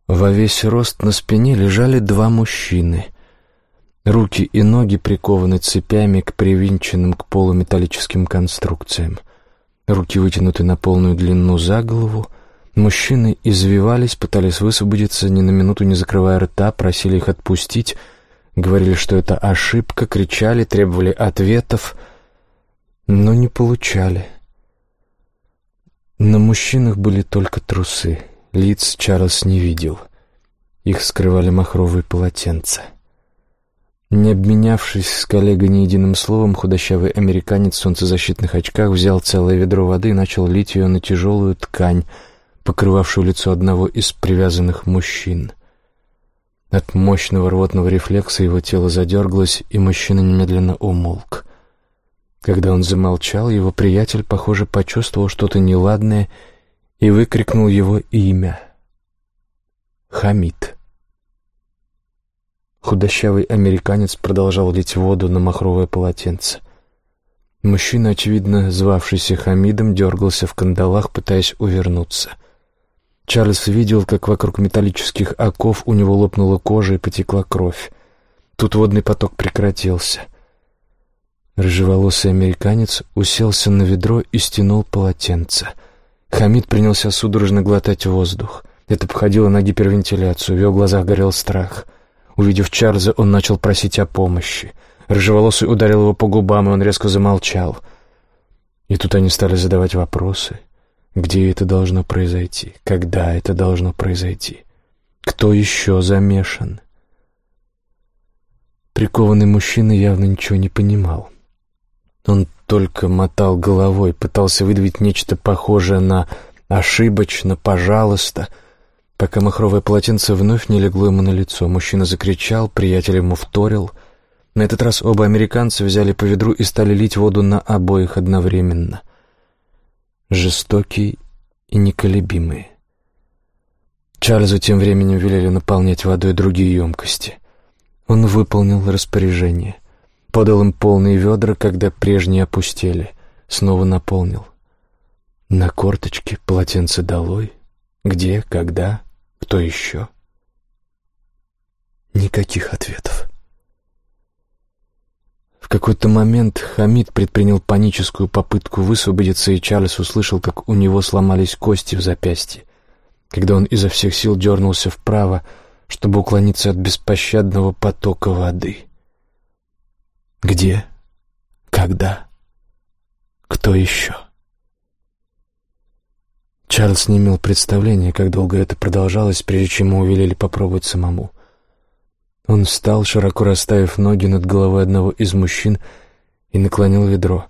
во весь рост на спине лежали два мужчины. Руки и ноги прикованы цепями к привинченным к полу металлическим конструкциям. Руки вытянуты на полную длину за голову. Мужчины извивались, пытались высвободиться, ни на минуту не закрывая рта, просили их отпустить — Говорили, что это ошибка, кричали, требовали ответов, но не получали. На мужчинах были только трусы. Лиц Чарльз не видел. Их скрывали махровые полотенца. Не обменявшись с коллегой ни единым словом, худощавый американец в солнцезащитных очках взял целое ведро воды и начал лить ее на тяжелую ткань, покрывавшую лицо одного из привязанных мужчин. От мощного рвотного рефлекса его тело задергалось, и мужчина немедленно умолк. Когда он замолчал, его приятель, похоже, почувствовал что-то неладное и выкрикнул его имя. Хамид. Худощавый американец продолжал лить воду на махровое полотенце. Мужчина, очевидно, звавшийся Хамидом, дергался в кандалах, пытаясь увернуться. Чарльз видел, как вокруг металлических оков у него лопнула кожа и потекла кровь. Тут водный поток прекратился. Рыжеволосый американец уселся на ведро и стянул полотенце. Хамид принялся судорожно глотать воздух. Это походило на гипервентиляцию, в его глазах горел страх. Увидев Чарльза, он начал просить о помощи. Рыжеволосый ударил его по губам, и он резко замолчал. И тут они стали задавать вопросы — где это должно произойти? Когда это должно произойти? Кто еще замешан? Прикованный мужчина явно ничего не понимал. Он только мотал головой, пытался выдавить нечто похожее на «ошибочно», «пожалуйста», пока махровое полотенце вновь не легло ему на лицо. Мужчина закричал, приятель ему вторил. На этот раз оба американца взяли по ведру и стали лить воду на обоих одновременно — жестокие и неколебимые. Чарльзу тем временем велели наполнять водой другие емкости. Он выполнил распоряжение. Подал им полные ведра, когда прежние опустели. Снова наполнил. На корточке полотенце долой. Где, когда, кто еще? Никаких ответов. Какой-то момент Хамид предпринял паническую попытку высвободиться, и Чарльз услышал, как у него сломались кости в запястье, когда он изо всех сил дернулся вправо, чтобы уклониться от беспощадного потока воды. Где? Когда? Кто еще? Чарльз не имел представления, как долго это продолжалось, прежде чем ему велели попробовать самому. Он встал, широко расставив ноги над головой одного из мужчин, и наклонил ведро.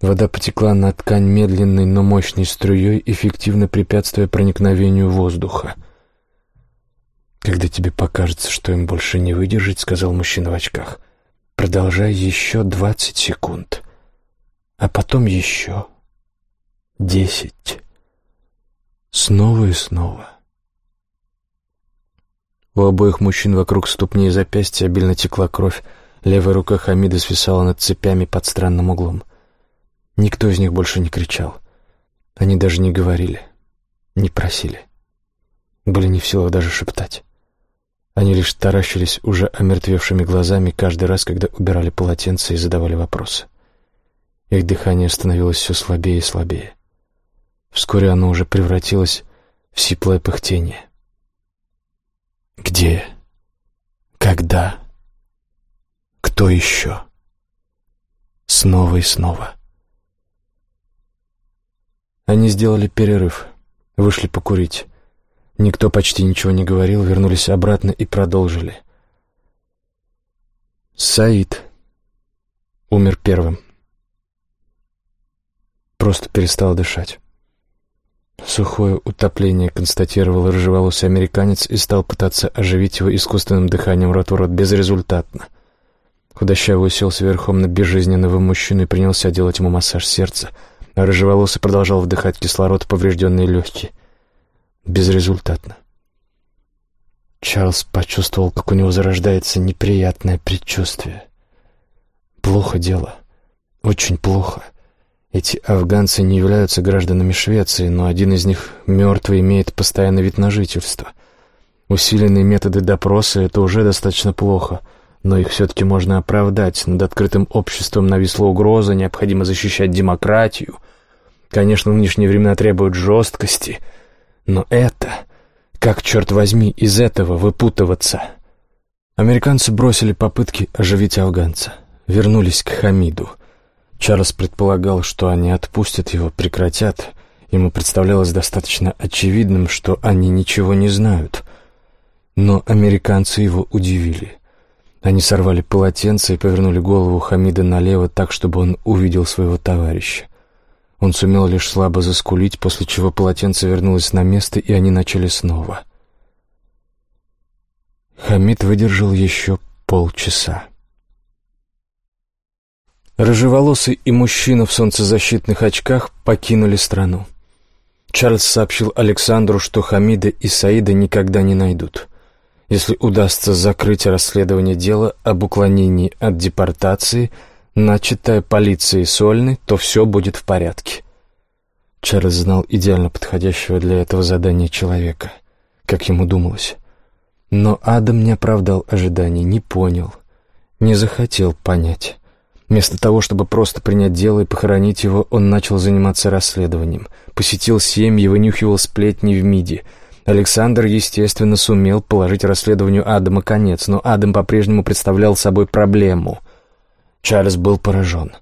Вода потекла на ткань медленной, но мощной струей, эффективно препятствуя проникновению воздуха. «Когда тебе покажется, что им больше не выдержать», — сказал мужчина в очках, — «продолжай еще двадцать секунд, а потом еще десять, снова и снова». У обоих мужчин вокруг ступней и запястья обильно текла кровь, левая рука Хамида свисала над цепями под странным углом. Никто из них больше не кричал. Они даже не говорили, не просили. Были не в силах даже шептать. Они лишь таращились уже омертвевшими глазами каждый раз, когда убирали полотенце и задавали вопросы. Их дыхание становилось все слабее и слабее. Вскоре оно уже превратилось в сиплое пыхтение. Где? Когда? Кто еще? Снова и снова. Они сделали перерыв, вышли покурить. Никто почти ничего не говорил, вернулись обратно и продолжили. Саид умер первым. Просто перестал дышать. Сухое утопление констатировал рыжеволосый американец и стал пытаться оживить его искусственным дыханием рот в рот безрезультатно. Худощавый уселся верхом на безжизненного мужчину и принялся делать ему массаж сердца, а рыжеволосый продолжал вдыхать кислород в поврежденные легкие. Безрезультатно. Чарльз почувствовал, как у него зарождается неприятное предчувствие. Плохо дело. Очень плохо. — эти афганцы не являются гражданами Швеции, но один из них мертвый имеет постоянный вид на жительство. Усиленные методы допроса — это уже достаточно плохо, но их все-таки можно оправдать. Над открытым обществом нависла угроза, необходимо защищать демократию. Конечно, нынешние времена требуют жесткости, но это... Как, черт возьми, из этого выпутываться? Американцы бросили попытки оживить афганца, вернулись к Хамиду — Чарльз предполагал, что они отпустят его, прекратят. Ему представлялось достаточно очевидным, что они ничего не знают. Но американцы его удивили. Они сорвали полотенце и повернули голову Хамида налево так, чтобы он увидел своего товарища. Он сумел лишь слабо заскулить, после чего полотенце вернулось на место, и они начали снова. Хамид выдержал еще полчаса. Рыжеволосый и мужчина в солнцезащитных очках покинули страну. Чарльз сообщил Александру, что Хамида и Саида никогда не найдут. Если удастся закрыть расследование дела об уклонении от депортации, начатое полицией Сольны, то все будет в порядке. Чарльз знал идеально подходящего для этого задания человека, как ему думалось. Но Адам не оправдал ожиданий, не понял, не захотел понять. Вместо того, чтобы просто принять дело и похоронить его, он начал заниматься расследованием. Посетил семьи, вынюхивал сплетни в МИДе. Александр, естественно, сумел положить расследованию Адама конец, но Адам по-прежнему представлял собой проблему. Чарльз был поражен.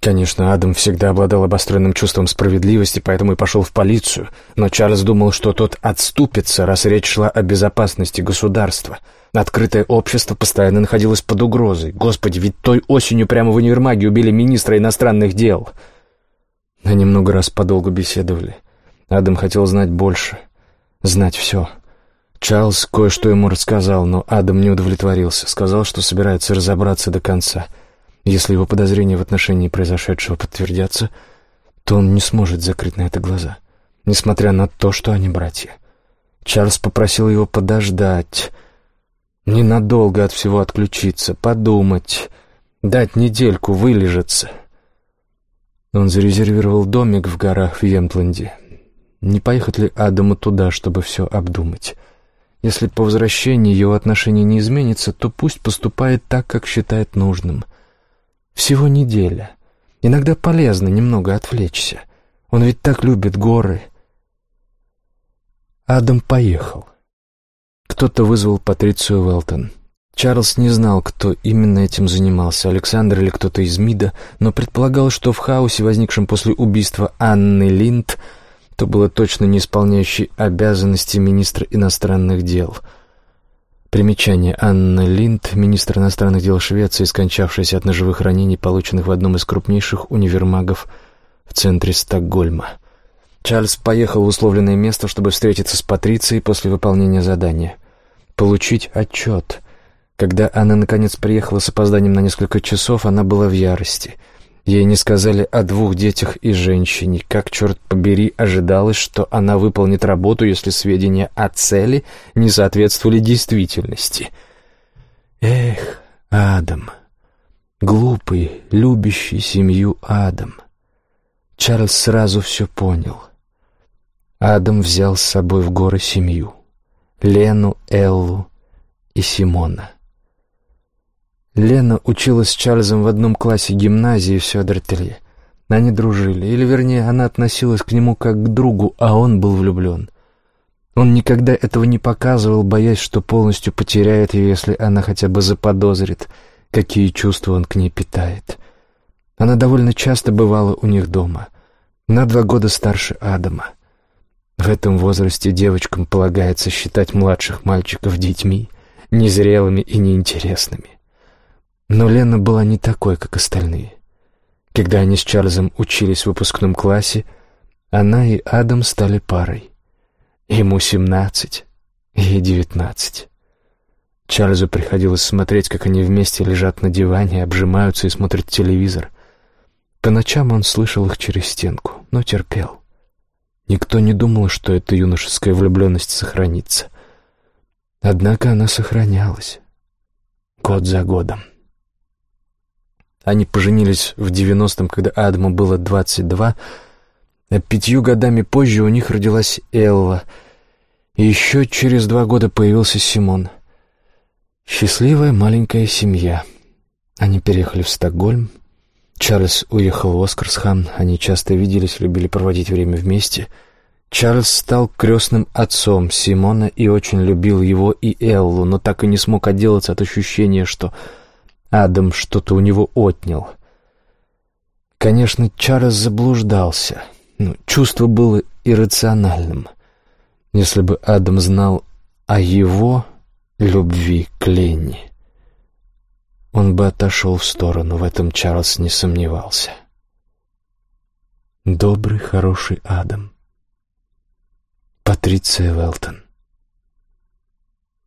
Конечно, Адам всегда обладал обостренным чувством справедливости, поэтому и пошел в полицию, но Чарльз думал, что тот отступится, раз речь шла о безопасности государства — Открытое общество постоянно находилось под угрозой. Господи, ведь той осенью прямо в универмаге убили министра иностранных дел. Они много раз подолгу беседовали. Адам хотел знать больше, знать все. Чарльз кое-что ему рассказал, но Адам не удовлетворился. Сказал, что собирается разобраться до конца. Если его подозрения в отношении произошедшего подтвердятся, то он не сможет закрыть на это глаза, несмотря на то, что они братья. Чарльз попросил его подождать, ненадолго от всего отключиться, подумать, дать недельку вылежаться. Он зарезервировал домик в горах в Емтленде. Не поехать ли Адаму туда, чтобы все обдумать? Если по возвращении его отношение не изменится, то пусть поступает так, как считает нужным. Всего неделя. Иногда полезно немного отвлечься. Он ведь так любит горы. Адам поехал. Кто-то вызвал Патрицию Уэлтон. Чарльз не знал, кто именно этим занимался, Александр или кто-то из МИДа, но предполагал, что в хаосе, возникшем после убийства Анны Линд, то было точно не исполняющий обязанности министра иностранных дел. Примечание Анна Линд, министр иностранных дел Швеции, скончавшаяся от ножевых ранений, полученных в одном из крупнейших универмагов в центре Стокгольма. Чарльз поехал в условленное место, чтобы встретиться с Патрицией после выполнения задания. Получить отчет. Когда она, наконец, приехала с опозданием на несколько часов, она была в ярости. Ей не сказали о двух детях и женщине. Как, черт побери, ожидалось, что она выполнит работу, если сведения о цели не соответствовали действительности. Эх, Адам, глупый, любящий семью Адам. Чарльз сразу все понял — Адам взял с собой в горы семью — Лену, Эллу и Симона. Лена училась с Чарльзом в одном классе гимназии в Сёдертелье. Они дружили, или, вернее, она относилась к нему как к другу, а он был влюблен. Он никогда этого не показывал, боясь, что полностью потеряет ее, если она хотя бы заподозрит, какие чувства он к ней питает. Она довольно часто бывала у них дома, на два года старше Адама. В этом возрасте девочкам полагается считать младших мальчиков детьми, незрелыми и неинтересными. Но Лена была не такой, как остальные. Когда они с Чарльзом учились в выпускном классе, она и Адам стали парой. Ему семнадцать, ей девятнадцать. Чарльзу приходилось смотреть, как они вместе лежат на диване, обжимаются и смотрят телевизор. По ночам он слышал их через стенку, но терпел. Никто не думал, что эта юношеская влюбленность сохранится. Однако она сохранялась. Год за годом. Они поженились в девяностом, когда Адаму было двадцать два, а пятью годами позже у них родилась Элла, и еще через два года появился Симон. Счастливая маленькая семья. Они переехали в Стокгольм, Чарльз уехал в Оскарсхан, они часто виделись, любили проводить время вместе. Чарльз стал крестным отцом Симона и очень любил его и Эллу, но так и не смог отделаться от ощущения, что Адам что-то у него отнял. Конечно, Чарльз заблуждался, но чувство было иррациональным. Если бы Адам знал о его любви к Ленни он бы отошел в сторону, в этом Чарльз не сомневался. Добрый, хороший Адам. Патриция Велтон.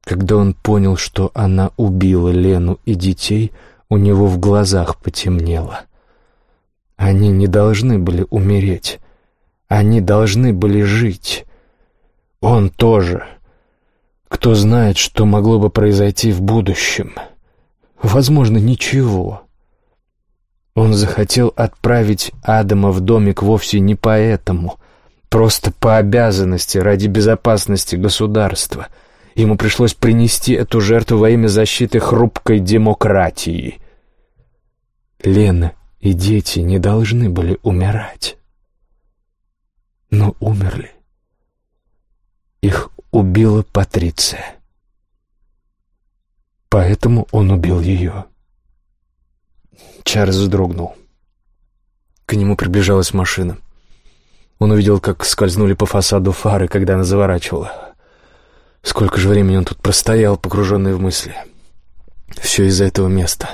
Когда он понял, что она убила Лену и детей, у него в глазах потемнело. Они не должны были умереть. Они должны были жить. Он тоже. Кто знает, что могло бы произойти в будущем. — Возможно, ничего. Он захотел отправить Адама в домик вовсе не поэтому, просто по обязанности, ради безопасности государства. Ему пришлось принести эту жертву во имя защиты хрупкой демократии. Лена и дети не должны были умирать. Но умерли. Их убила Патриция. Поэтому он убил ее. Чарльз вздрогнул. К нему приближалась машина. Он увидел, как скользнули по фасаду фары, когда она заворачивала. Сколько же времени он тут простоял, погруженный в мысли. Все из-за этого места.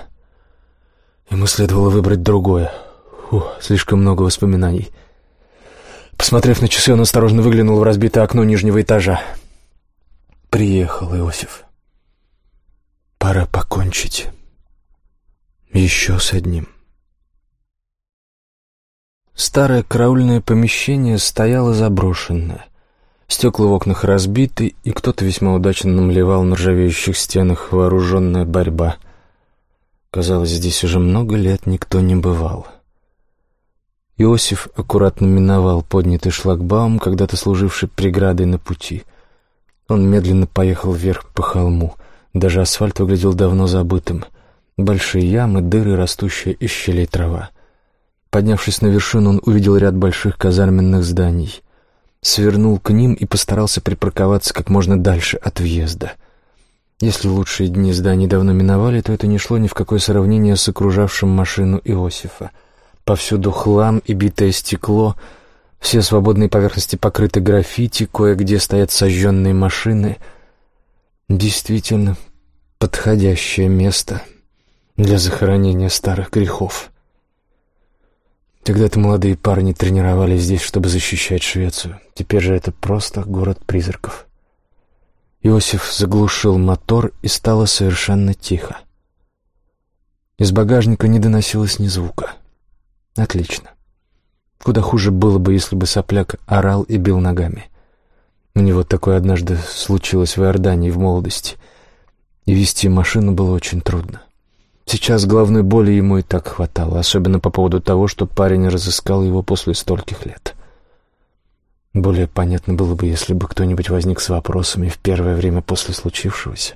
Ему следовало выбрать другое. Фу, слишком много воспоминаний. Посмотрев на часы, он осторожно выглянул в разбитое окно нижнего этажа. Приехал Иосиф. Пора покончить еще с одним. Старое караульное помещение стояло заброшенное. Стекла в окнах разбиты, и кто-то весьма удачно намалевал на ржавеющих стенах вооруженная борьба. Казалось, здесь уже много лет никто не бывал. Иосиф аккуратно миновал поднятый шлагбаум, когда-то служивший преградой на пути. Он медленно поехал вверх по холму. Даже асфальт выглядел давно забытым. Большие ямы, дыры, растущая из щелей трава. Поднявшись на вершину, он увидел ряд больших казарменных зданий. Свернул к ним и постарался припарковаться как можно дальше от въезда. Если лучшие дни зданий давно миновали, то это не шло ни в какое сравнение с окружавшим машину Иосифа. Повсюду хлам и битое стекло, все свободные поверхности покрыты граффити, кое-где стоят сожженные машины. Действительно подходящее место для захоронения старых грехов. Когда-то молодые парни тренировались здесь, чтобы защищать Швецию. Теперь же это просто город призраков. Иосиф заглушил мотор, и стало совершенно тихо. Из багажника не доносилось ни звука. Отлично. Куда хуже было бы, если бы сопляк орал и бил ногами. У него такое однажды случилось в Иордании в молодости, и вести машину было очень трудно. Сейчас головной боли ему и так хватало, особенно по поводу того, что парень разыскал его после стольких лет. Более понятно было бы, если бы кто-нибудь возник с вопросами в первое время после случившегося.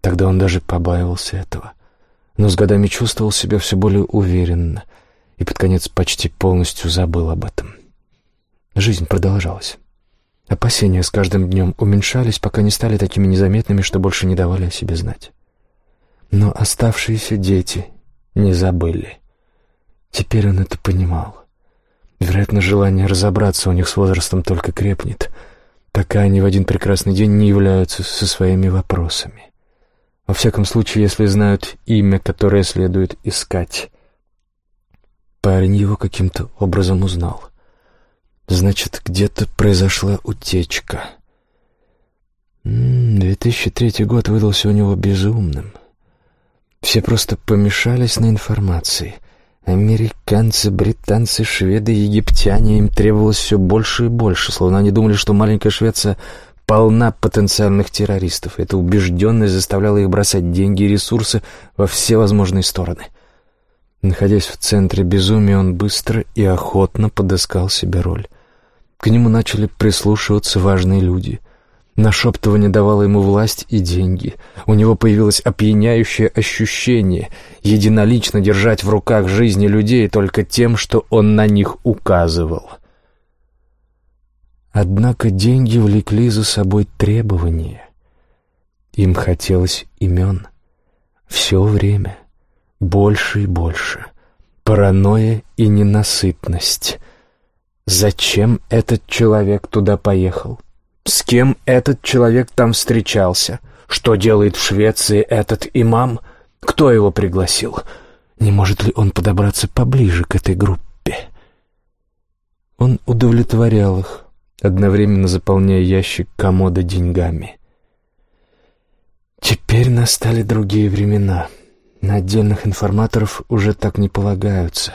Тогда он даже побаивался этого. Но с годами чувствовал себя все более уверенно и под конец почти полностью забыл об этом. Жизнь продолжалась. Опасения с каждым днем уменьшались, пока не стали такими незаметными, что больше не давали о себе знать. Но оставшиеся дети не забыли. Теперь он это понимал. Вероятно, желание разобраться у них с возрастом только крепнет, пока они в один прекрасный день не являются со своими вопросами. Во всяком случае, если знают имя, которое следует искать. Парень его каким-то образом узнал. Значит, где-то произошла утечка. 2003 год выдался у него безумным. Все просто помешались на информации. Американцы, британцы, шведы, египтяне, им требовалось все больше и больше, словно они думали, что маленькая Швеция полна потенциальных террористов. Эта убежденность заставляла их бросать деньги и ресурсы во все возможные стороны. Находясь в центре безумия, он быстро и охотно подыскал себе роль. К нему начали прислушиваться важные люди — Нашептывание давало ему власть и деньги. У него появилось опьяняющее ощущение единолично держать в руках жизни людей только тем, что он на них указывал. Однако деньги влекли за собой требования. Им хотелось имен. Все время. Больше и больше. Паранойя и ненасытность. Зачем этот человек туда поехал? С кем этот человек там встречался? Что делает в Швеции этот имам? Кто его пригласил? Не может ли он подобраться поближе к этой группе? Он удовлетворял их, одновременно заполняя ящик комода деньгами. Теперь настали другие времена. На отдельных информаторов уже так не полагаются.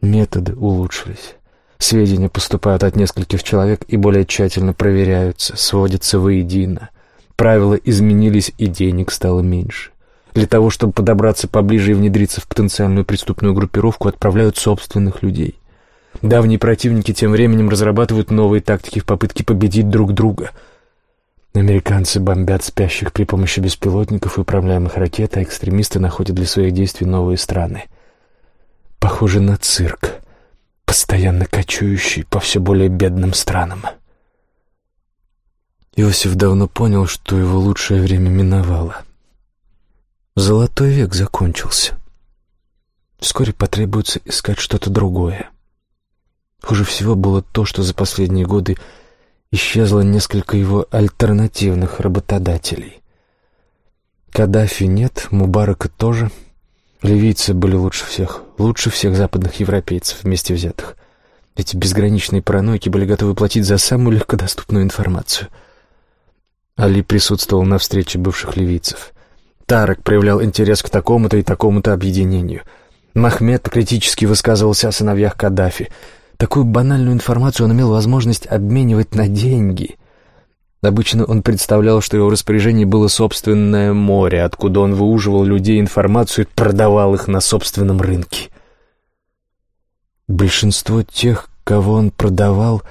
Методы улучшились. Сведения поступают от нескольких человек и более тщательно проверяются, сводятся воедино. Правила изменились, и денег стало меньше. Для того, чтобы подобраться поближе и внедриться в потенциальную преступную группировку, отправляют собственных людей. Давние противники тем временем разрабатывают новые тактики в попытке победить друг друга. Американцы бомбят спящих при помощи беспилотников и управляемых ракет, а экстремисты находят для своих действий новые страны. Похоже на цирк постоянно кочующий по все более бедным странам. Иосиф давно понял, что его лучшее время миновало. Золотой век закончился. Вскоре потребуется искать что-то другое. Хуже всего было то, что за последние годы исчезло несколько его альтернативных работодателей. Каддафи нет, Мубарака тоже — Ливийцы были лучше всех, лучше всех западных европейцев вместе взятых. Эти безграничные паранойки были готовы платить за самую легкодоступную информацию. Али присутствовал на встрече бывших ливийцев. Тарек проявлял интерес к такому-то и такому-то объединению. Махмед критически высказывался о сыновьях Каддафи. Такую банальную информацию он имел возможность обменивать на деньги. Обычно он представлял, что его распоряжении было собственное море, откуда он выуживал людей информацию и продавал их на собственном рынке. Большинство тех, кого он продавал,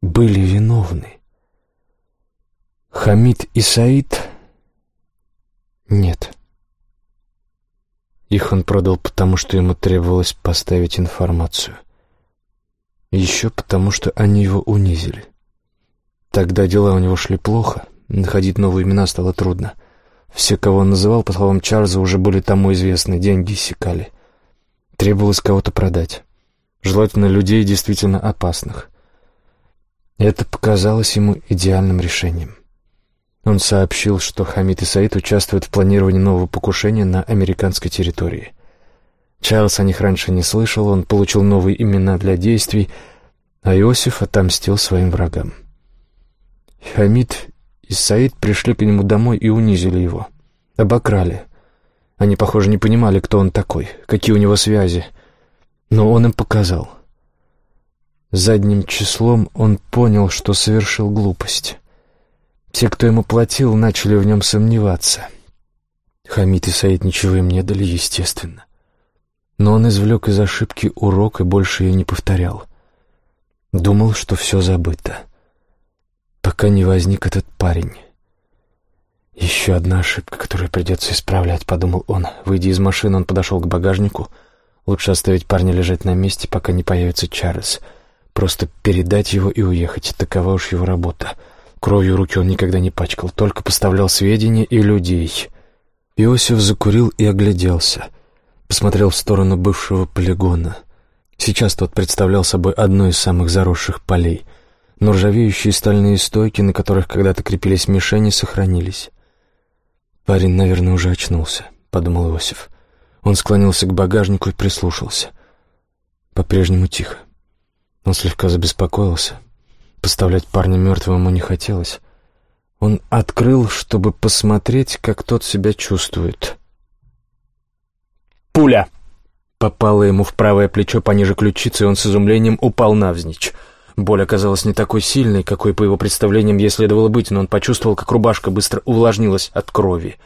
были виновны. Хамид и Саид? Нет. Их он продал потому, что ему требовалось поставить информацию. Еще потому, что они его унизили. Тогда дела у него шли плохо, находить новые имена стало трудно. Все, кого он называл, по словам Чарльза, уже были тому известны, деньги иссякали. Требовалось кого-то продать. Желательно людей действительно опасных. Это показалось ему идеальным решением. Он сообщил, что Хамид и Саид участвуют в планировании нового покушения на американской территории. Чарльз о них раньше не слышал, он получил новые имена для действий, а Иосиф отомстил своим врагам. Хамид и Саид пришли к нему домой и унизили его. Обокрали. Они, похоже, не понимали, кто он такой, какие у него связи. Но он им показал. Задним числом он понял, что совершил глупость. Те, кто ему платил, начали в нем сомневаться. Хамид и Саид ничего им не дали, естественно. Но он извлек из ошибки урок и больше ее не повторял. Думал, что все забыто. Пока не возник этот парень. «Еще одна ошибка, которую придется исправлять», — подумал он. Выйдя из машины, он подошел к багажнику. Лучше оставить парня лежать на месте, пока не появится Чарльз. Просто передать его и уехать. Такова уж его работа. Кровью руки он никогда не пачкал, только поставлял сведения и людей. Иосиф закурил и огляделся. Посмотрел в сторону бывшего полигона. Сейчас тот представлял собой одно из самых заросших полей. Но ржавеющие стальные стойки, на которых когда-то крепились мишени, сохранились. «Парень, наверное, уже очнулся», — подумал Иосиф. Он склонился к багажнику и прислушался. По-прежнему тихо. Он слегка забеспокоился. Поставлять парня мертвым ему не хотелось. Он открыл, чтобы посмотреть, как тот себя чувствует. Пуля! Попала ему в правое плечо пониже ключицы, и он с изумлением упал навзничь. Боль оказалась не такой сильной, какой, по его представлениям, ей следовало быть, но он почувствовал, как рубашка быстро увлажнилась от крови.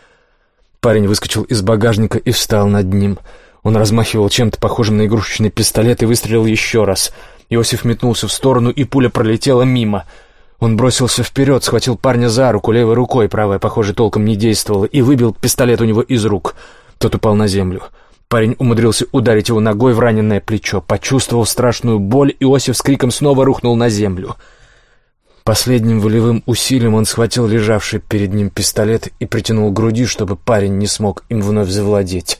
Парень выскочил из багажника и встал над ним. Он размахивал чем-то похожим на игрушечный пистолет и выстрелил еще раз — Иосиф метнулся в сторону, и пуля пролетела мимо. Он бросился вперед, схватил парня за руку левой рукой, правая, похоже, толком не действовала, и выбил пистолет у него из рук. Тот упал на землю. Парень умудрился ударить его ногой в раненое плечо. Почувствовав страшную боль, Иосиф с криком снова рухнул на землю. Последним волевым усилием он схватил лежавший перед ним пистолет и притянул к груди, чтобы парень не смог им вновь завладеть.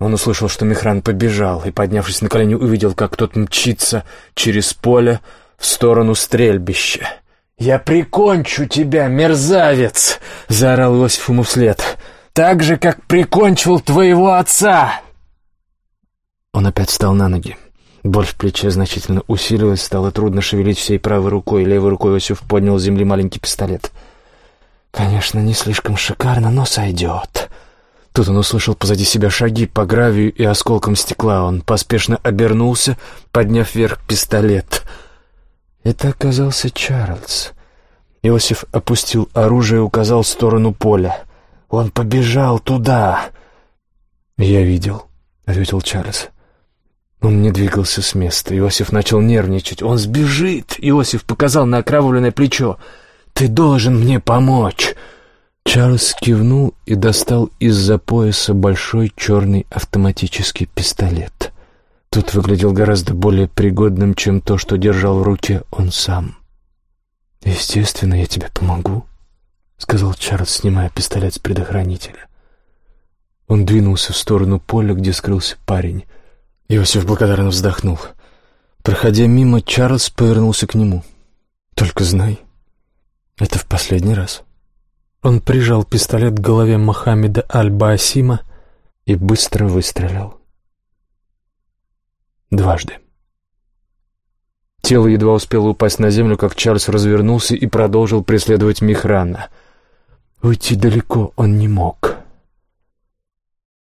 Он услышал, что Мехран побежал, и, поднявшись на колени, увидел, как тот мчится через поле в сторону стрельбища. «Я прикончу тебя, мерзавец!» — заорал Иосиф ему вслед. «Так же, как прикончил твоего отца!» Он опять встал на ноги. Боль в плече значительно усилилась, стало трудно шевелить всей правой рукой. Левой рукой Иосиф поднял с земли маленький пистолет. «Конечно, не слишком шикарно, но сойдет». Тут он услышал позади себя шаги по гравию и осколкам стекла. Он поспешно обернулся, подняв вверх пистолет. Это оказался Чарльз. Иосиф опустил оружие и указал в сторону поля. «Он побежал туда!» «Я видел», — ответил Чарльз. Он не двигался с места. Иосиф начал нервничать. «Он сбежит!» — Иосиф показал на окровавленное плечо. «Ты должен мне помочь!» Чарльз кивнул и достал из-за пояса большой черный автоматический пистолет. Тут выглядел гораздо более пригодным, чем то, что держал в руке он сам. «Естественно, я тебе помогу», — сказал Чарльз, снимая пистолет с предохранителя. Он двинулся в сторону поля, где скрылся парень. Иосиф благодарно вздохнул. Проходя мимо, Чарльз повернулся к нему. «Только знай, это в последний раз». Он прижал пистолет к голове Мохаммеда Аль-Баасима и быстро выстрелил. Дважды. Тело едва успело упасть на землю, как Чарльз развернулся и продолжил преследовать Михрана. Уйти далеко он не мог.